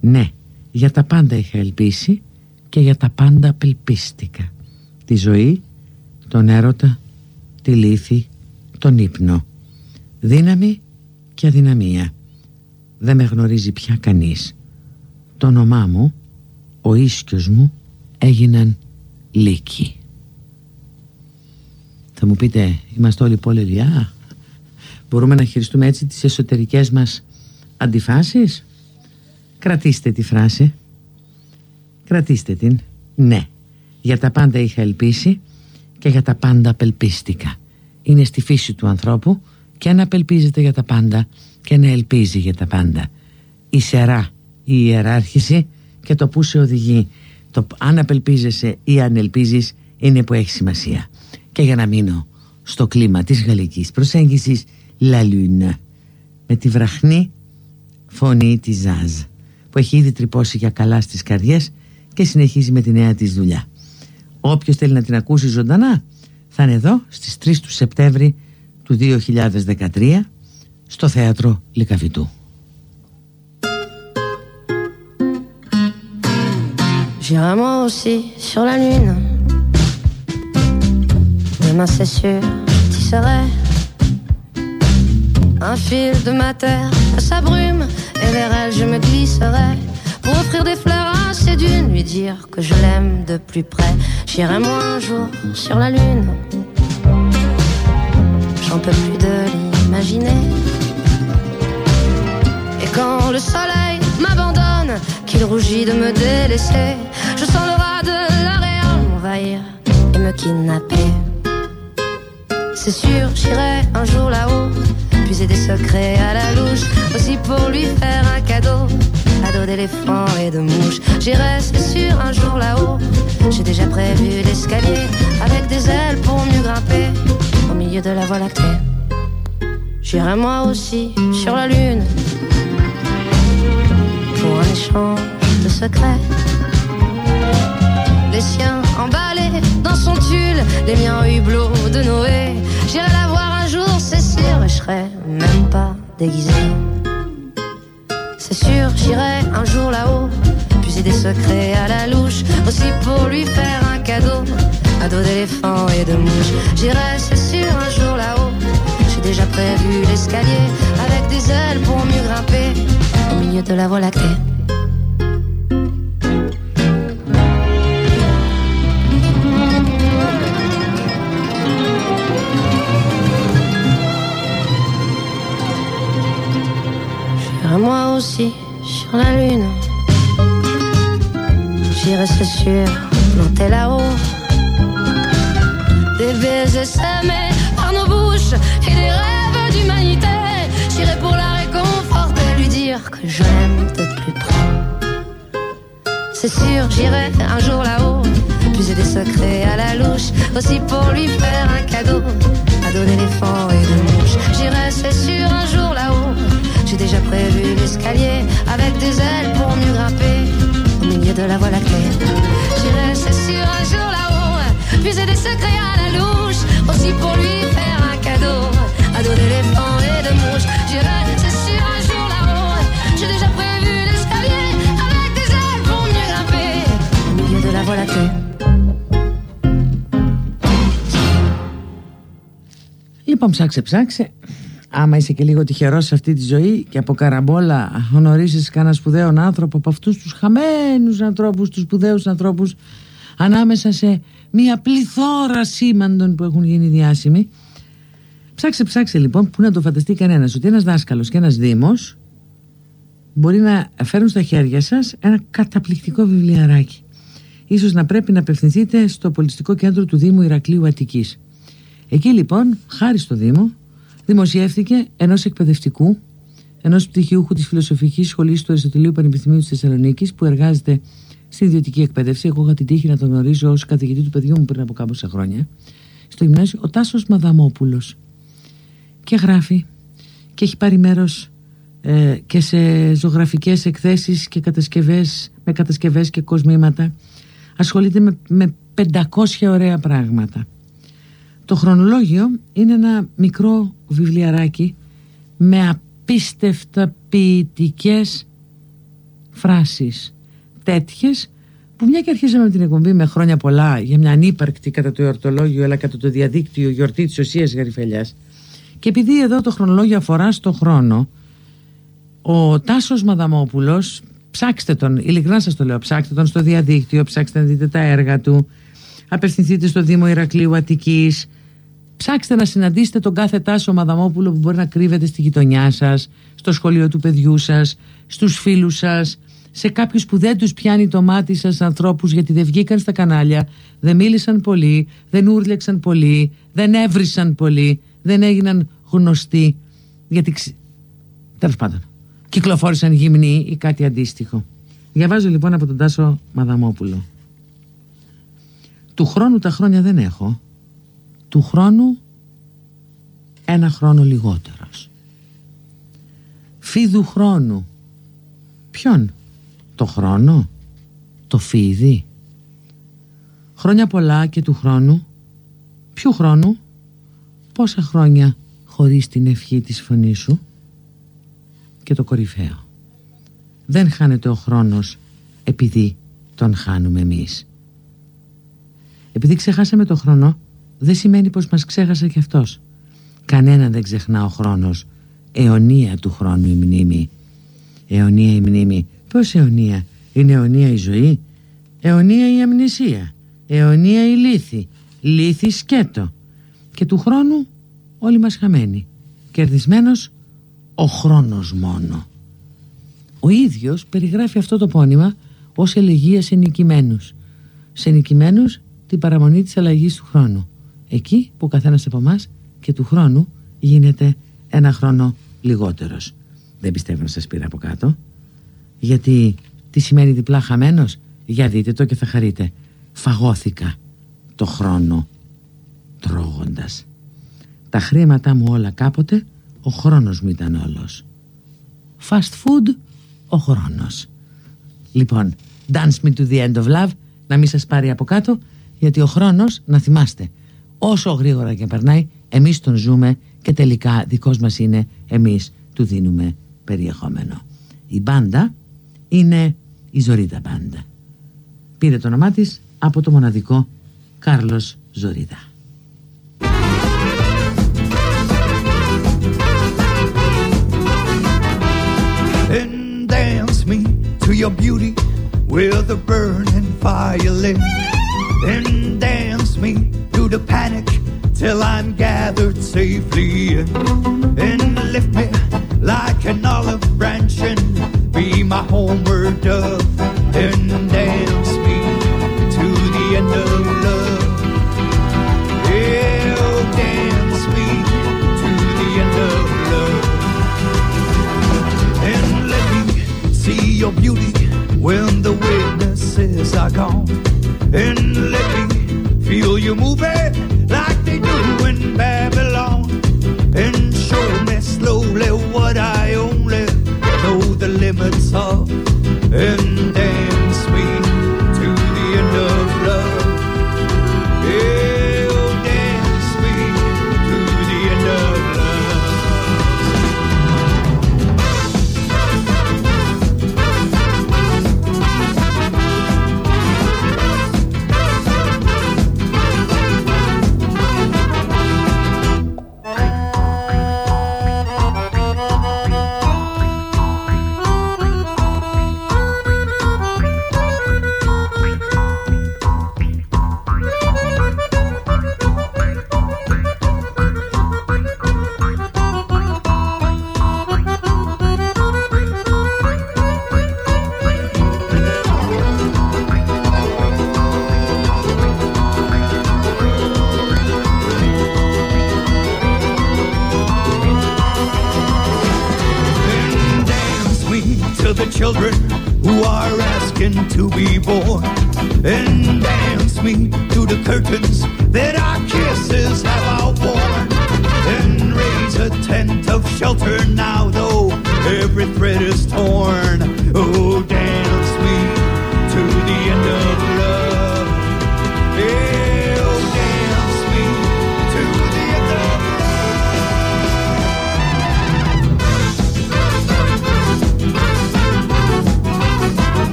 Ναι για τα πάντα είχα ελπίσει και για τα πάντα απελπίστηκα. Τη ζωή, τον έρωτα, τη λύθη, τον ύπνο. Δύναμη και αδυναμία. Δεν με γνωρίζει πια κανείς. Το όνομά μου ο ίσκιος μου έγιναν λύκοι. Θα μου πείτε είμαστε όλοι πολελιά μπορούμε να χειριστούμε έτσι τις εσωτερικές μας αντιφάσεις; Κρατήστε τη φράση. Κρατήστε την. Ναι για τα πάντα είχα ελπίσει και για τα πάντα απελπίστηκα. Είναι στη φύση του ανθρώπου και να απελπίζεται για τα πάντα και να ελπίζει για τα πάντα. Η σερά, η ιεράρχηση και το που σε οδηγεί. Το αν απελπίζεσαι ή αν ελπίζεις είναι που έχει σημασία. Και για να μείνω στο κλίμα της γαλλικής προσέγγισης La Lune με τη βραχνή φωνή της Ζάζ που έχει ήδη τρυπώσει για καλά στις καρδιές και συνεχίζει με τη νέα της δουλειά. Όποιος θέλει να την ακούσει ζωντανά θα είναι εδώ στις 3 του Σεπτέμβρη του 2013 στο Θέατρο Λικαβητού. J'irai moi aussi sur la lune. Demain c'est sûr, tu serais un fil de ma terre à sa brume et vers elle je me glisserai pour offrir des fleurs à ses dunes, lui dire que je l'aime de plus près. J'irai moi un jour sur la lune. J'en peux plus de l'imaginer. Et quand le soleil m'abandonne, qu'il rougit de me délaisser, je sens le rat de l'aréal m'envahir et me kidnapper. C'est sûr, j'irai un jour là-haut, puiser des secrets à la louche, aussi pour lui faire un cadeau ado d'éléphants et de mouches. J'irai, c'est sûr, un jour là-haut. J'ai déjà prévu l'escalier avec des ailes pour mieux grimper au milieu de la voie lactée. J'irai moi aussi sur la lune pour un échange de secrets. Les siens emballés dans son tulle, les miens hublots de Noé. J'irai la voir un jour, c'est sûr, et je serai même pas déguisé. C'est sûr, j'irai un jour là-haut, puiser des secrets à la louche, aussi pour lui faire un cadeau, un dos d'éléphant et de mouche. J'irai, c'est sûr, un jour là-haut, j'ai déjà prévu l'escalier, avec des ailes pour mieux grimper, au milieu de la voie lactée. Moi aussi sur la lune. J'irai, c'est sûr, monter là-haut. Des baisers semés par nos bouches et des rêves d'humanité. J'irai pour la réconforter, lui dire que je l'aime de plus près. C'est sûr, j'irai un jour là-haut, puiser des secrets à la louche, aussi pour lui faire un cadeau, ado d'éléphant et de mouche. J'irai, c'est sûr, un jour j'ai déjà prévu l'escalier avec des ailes pour mieux grimper au milieu de la voie lactée. J'irai, c'est sûr, un jour là-haut, puiser des secrets à la louche, aussi pour lui faire un cadeau à dos d'éléphant et de mouche. J'irai, c'est sûr, un jour là-haut, j'ai déjà prévu l'escalier avec des ailes pour mieux grimper au milieu de la voie lactée. Λοιπόν, ψάξε, ψάξε, Άμα είσαι και λίγο τυχερός σε αυτή τη ζωή και από καραμπόλα γνωρίσει κανένα σπουδαίο άνθρωπο από αυτούς τους χαμένους ανθρώπους, τους σπουδαίους ανθρώπους, ανάμεσα σε μια πληθώρα σήμαντων που έχουν γίνει διάσημοι. Ψάξε, ψάξε λοιπόν, που να το φανταστεί κανένας, ότι ένας δάσκαλος και ένας Δήμος μπορεί να φέρουν στα χέρια σας ένα καταπληκτικό βιβλιαράκι. Ίσως να πρέπει να απευθυνθείτε στο πολιτιστικό κέντρο του Δήμου Ηρακλείου Αττικής. Εκεί λοιπόν, χάρη στο Δήμο, δημοσιεύθηκε ενός εκπαιδευτικού, ενός πτυχιούχου της Φιλοσοφικής Σχολής του Αριστοτελείου Πανεπιστημίου της Θεσσαλονίκης, που εργάζεται στην ιδιωτική εκπαίδευση. Εγώ είχα την τύχη να τον γνωρίζω ως καθηγητή του παιδιού μου πριν από κάμποσα χρόνια. Στο γυμνάσιο, ο Τάσος Μαδαμόπουλος. Και γράφει και έχει πάρει μέρος ε, και σε ζωγραφικές εκθέσεις και κατασκευές με κατασκευές και κοσμήματα ασχολείται με, με 500 ωραία πράγματα το χρονολόγιο είναι ένα μικρό βιβλιαράκι με απίστευτα ποιητικές φράσεις. Τέτοιες που μια και αρχίσαμε την εκπομπή με χρόνια πολλά για μια ανύπαρκτη κατά το εορτολόγιο αλλά κατά το διαδίκτυο γιορτή της Οσίας Γαριφελιάς και επειδή εδώ το χρονολόγιο αφορά στο χρόνο ο Τάσος Μαδαμόπουλος ψάξτε τον, ειλικρινά σας το λέω ψάξτε τον στο διαδίκτυο ψάξτε να δείτε τα έργα του. Απευθυνθείτε στο Δήμο Ηρακλείου Αττικής ψάξτε να συναντήσετε τον κάθε Τάσο Μαδαμόπουλο που μπορεί να κρύβεται στη γειτονιά σας στο σχολείο του παιδιού σας στους φίλους σας σε κάποιους που δεν τους πιάνει το μάτι σας ανθρώπους γιατί δεν βγήκαν στα κανάλια δεν μίλησαν πολύ, δεν ούρλεξαν πολύ δεν έβρισαν πολύ δεν έγιναν γνωστοί γιατί τέλος πάντων κυκλοφόρησαν γυμνοί ή κάτι αντίστοιχο. Διαβάζω λοιπόν από τον Τάσο Μαδαμόπουλο. Του χρόνου τα χρόνια δεν έχω του χρόνου ένα χρόνο λιγότερος. Φίδου χρόνου. Ποιον; Το χρόνο; Το φίδι; Χρόνια πολλά και του χρόνου. Ποιου χρόνου; Πόσα χρόνια χωρίς την ευχή της φωνής σου; Και το κορυφαίο. Δεν χάνεται ο χρόνος επειδή τον χάνουμε εμείς. Επειδή ξεχάσαμε το χρόνο δεν σημαίνει πως μας ξέχασε κι αυτός. Κανένα δεν ξεχνά ο χρόνος. Αιωνία του χρόνου η μνήμη. Αιωνία η μνήμη. Πώς αιωνία; Είναι αιωνία η ζωή; Αιωνία η αμνησία. Αιωνία η λύθη. Λύθη σκέτο. Και του χρόνου όλοι μας χαμένοι. Κερδισμένος ο χρόνος μόνο. Ο ίδιος περιγράφει αυτό το πόνημα ως ελεγία σε νικημένους. Σε νικημένους την παραμονή της αλλαγής του χρόνου εκεί που ο καθένας από εμάς και του χρόνου γίνεται ένα χρόνο λιγότερος. Δεν πιστεύω να σας πήρα από κάτω. Γιατί τι σημαίνει διπλά χαμένος; Για δείτε το και θα χαρείτε. Φαγώθηκα το χρόνο τρώγοντας. Τα χρήματά μου όλα κάποτε ο χρόνος μου ήταν όλος. Fast food ο χρόνος. Λοιπόν, dance me to the end of love, να μην σας πάρει από κάτω, γιατί ο χρόνος, να θυμάστε, όσο γρήγορα και περνάει εμείς τον ζούμε και τελικά δικός μας είναι εμείς του δίνουμε περιεχόμενο. Η μπάντα είναι η Ζωρίδα Μπάντα. Πήρε το όνομά της από το μοναδικό Κάρλος Ζωρίδα. And dance me to your beauty with a burning violin. And dance me to panic till I'm gathered safely in. And lift me like an olive branch and be my homeward dove. you move it.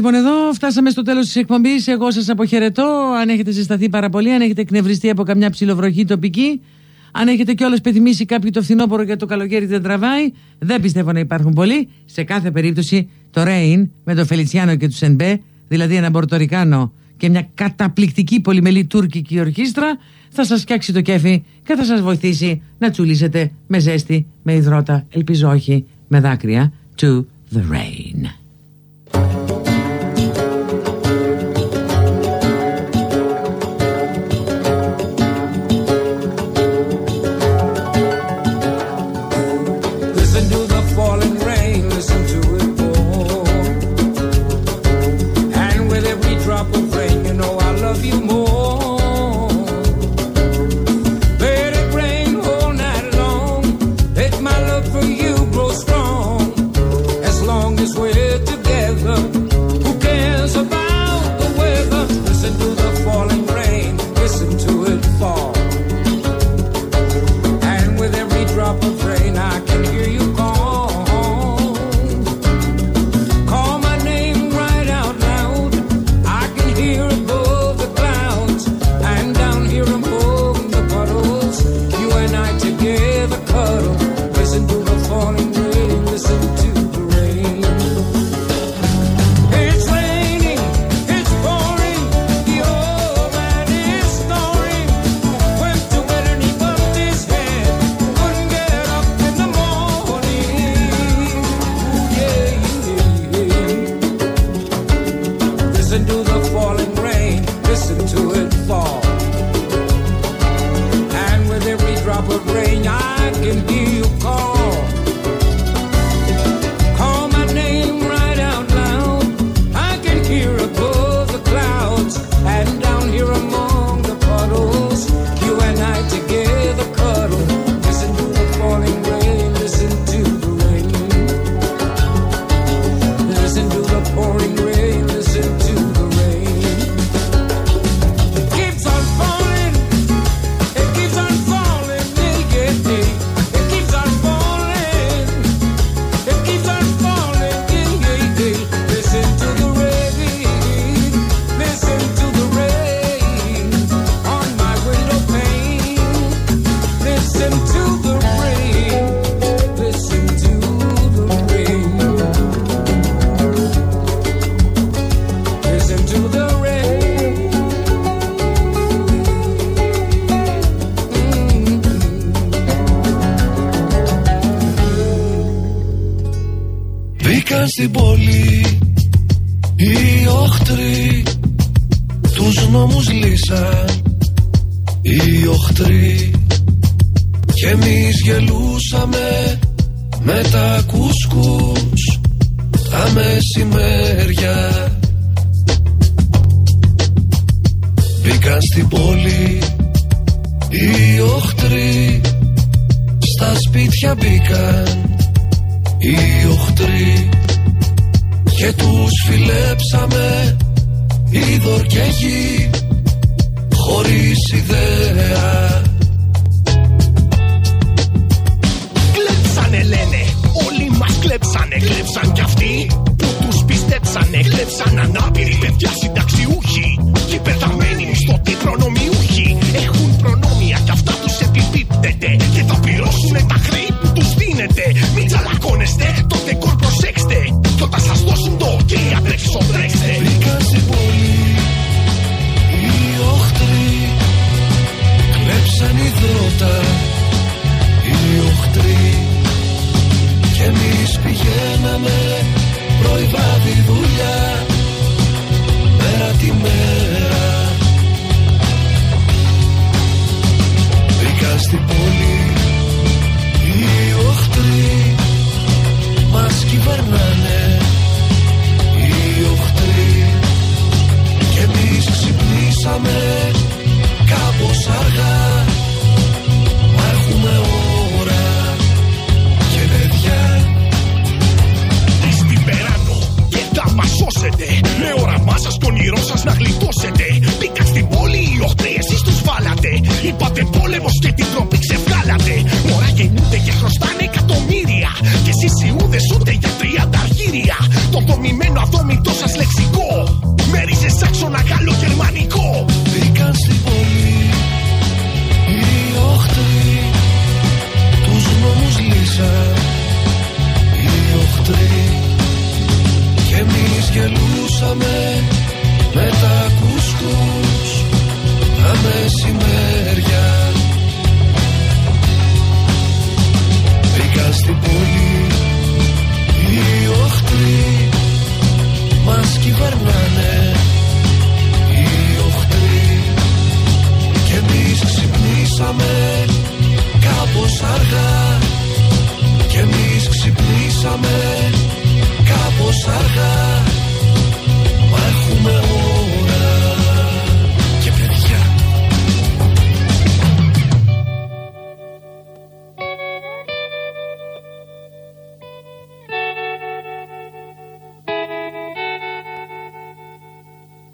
λοιπόν εδώ, φτάσαμε στο τέλος της εκπομπής. Εγώ σας αποχαιρετώ. Αν έχετε ζεσταθεί πάρα πολύ, αν έχετε εκνευριστεί από καμιά ψιλοβροχή τοπική, αν έχετε κιόλας πεθυμίσει κάποιοι το φθινόπωρο για το καλοκαίρι δεν τραβάει, δεν πιστεύω να υπάρχουν πολλοί. Σε κάθε περίπτωση, το Rain με τον Φελιτσιάνο και τους Σενμπέ, δηλαδή ένα Μπορτορικάνο και μια καταπληκτική πολυμελή τουρκική ορχήστρα, θα σας φτιάξει το κέφι και θα σας βοηθήσει να τσουλήσετε με ζέστη, με υδρότα, ελπίζω όχι, με δάκρυα. To the rain.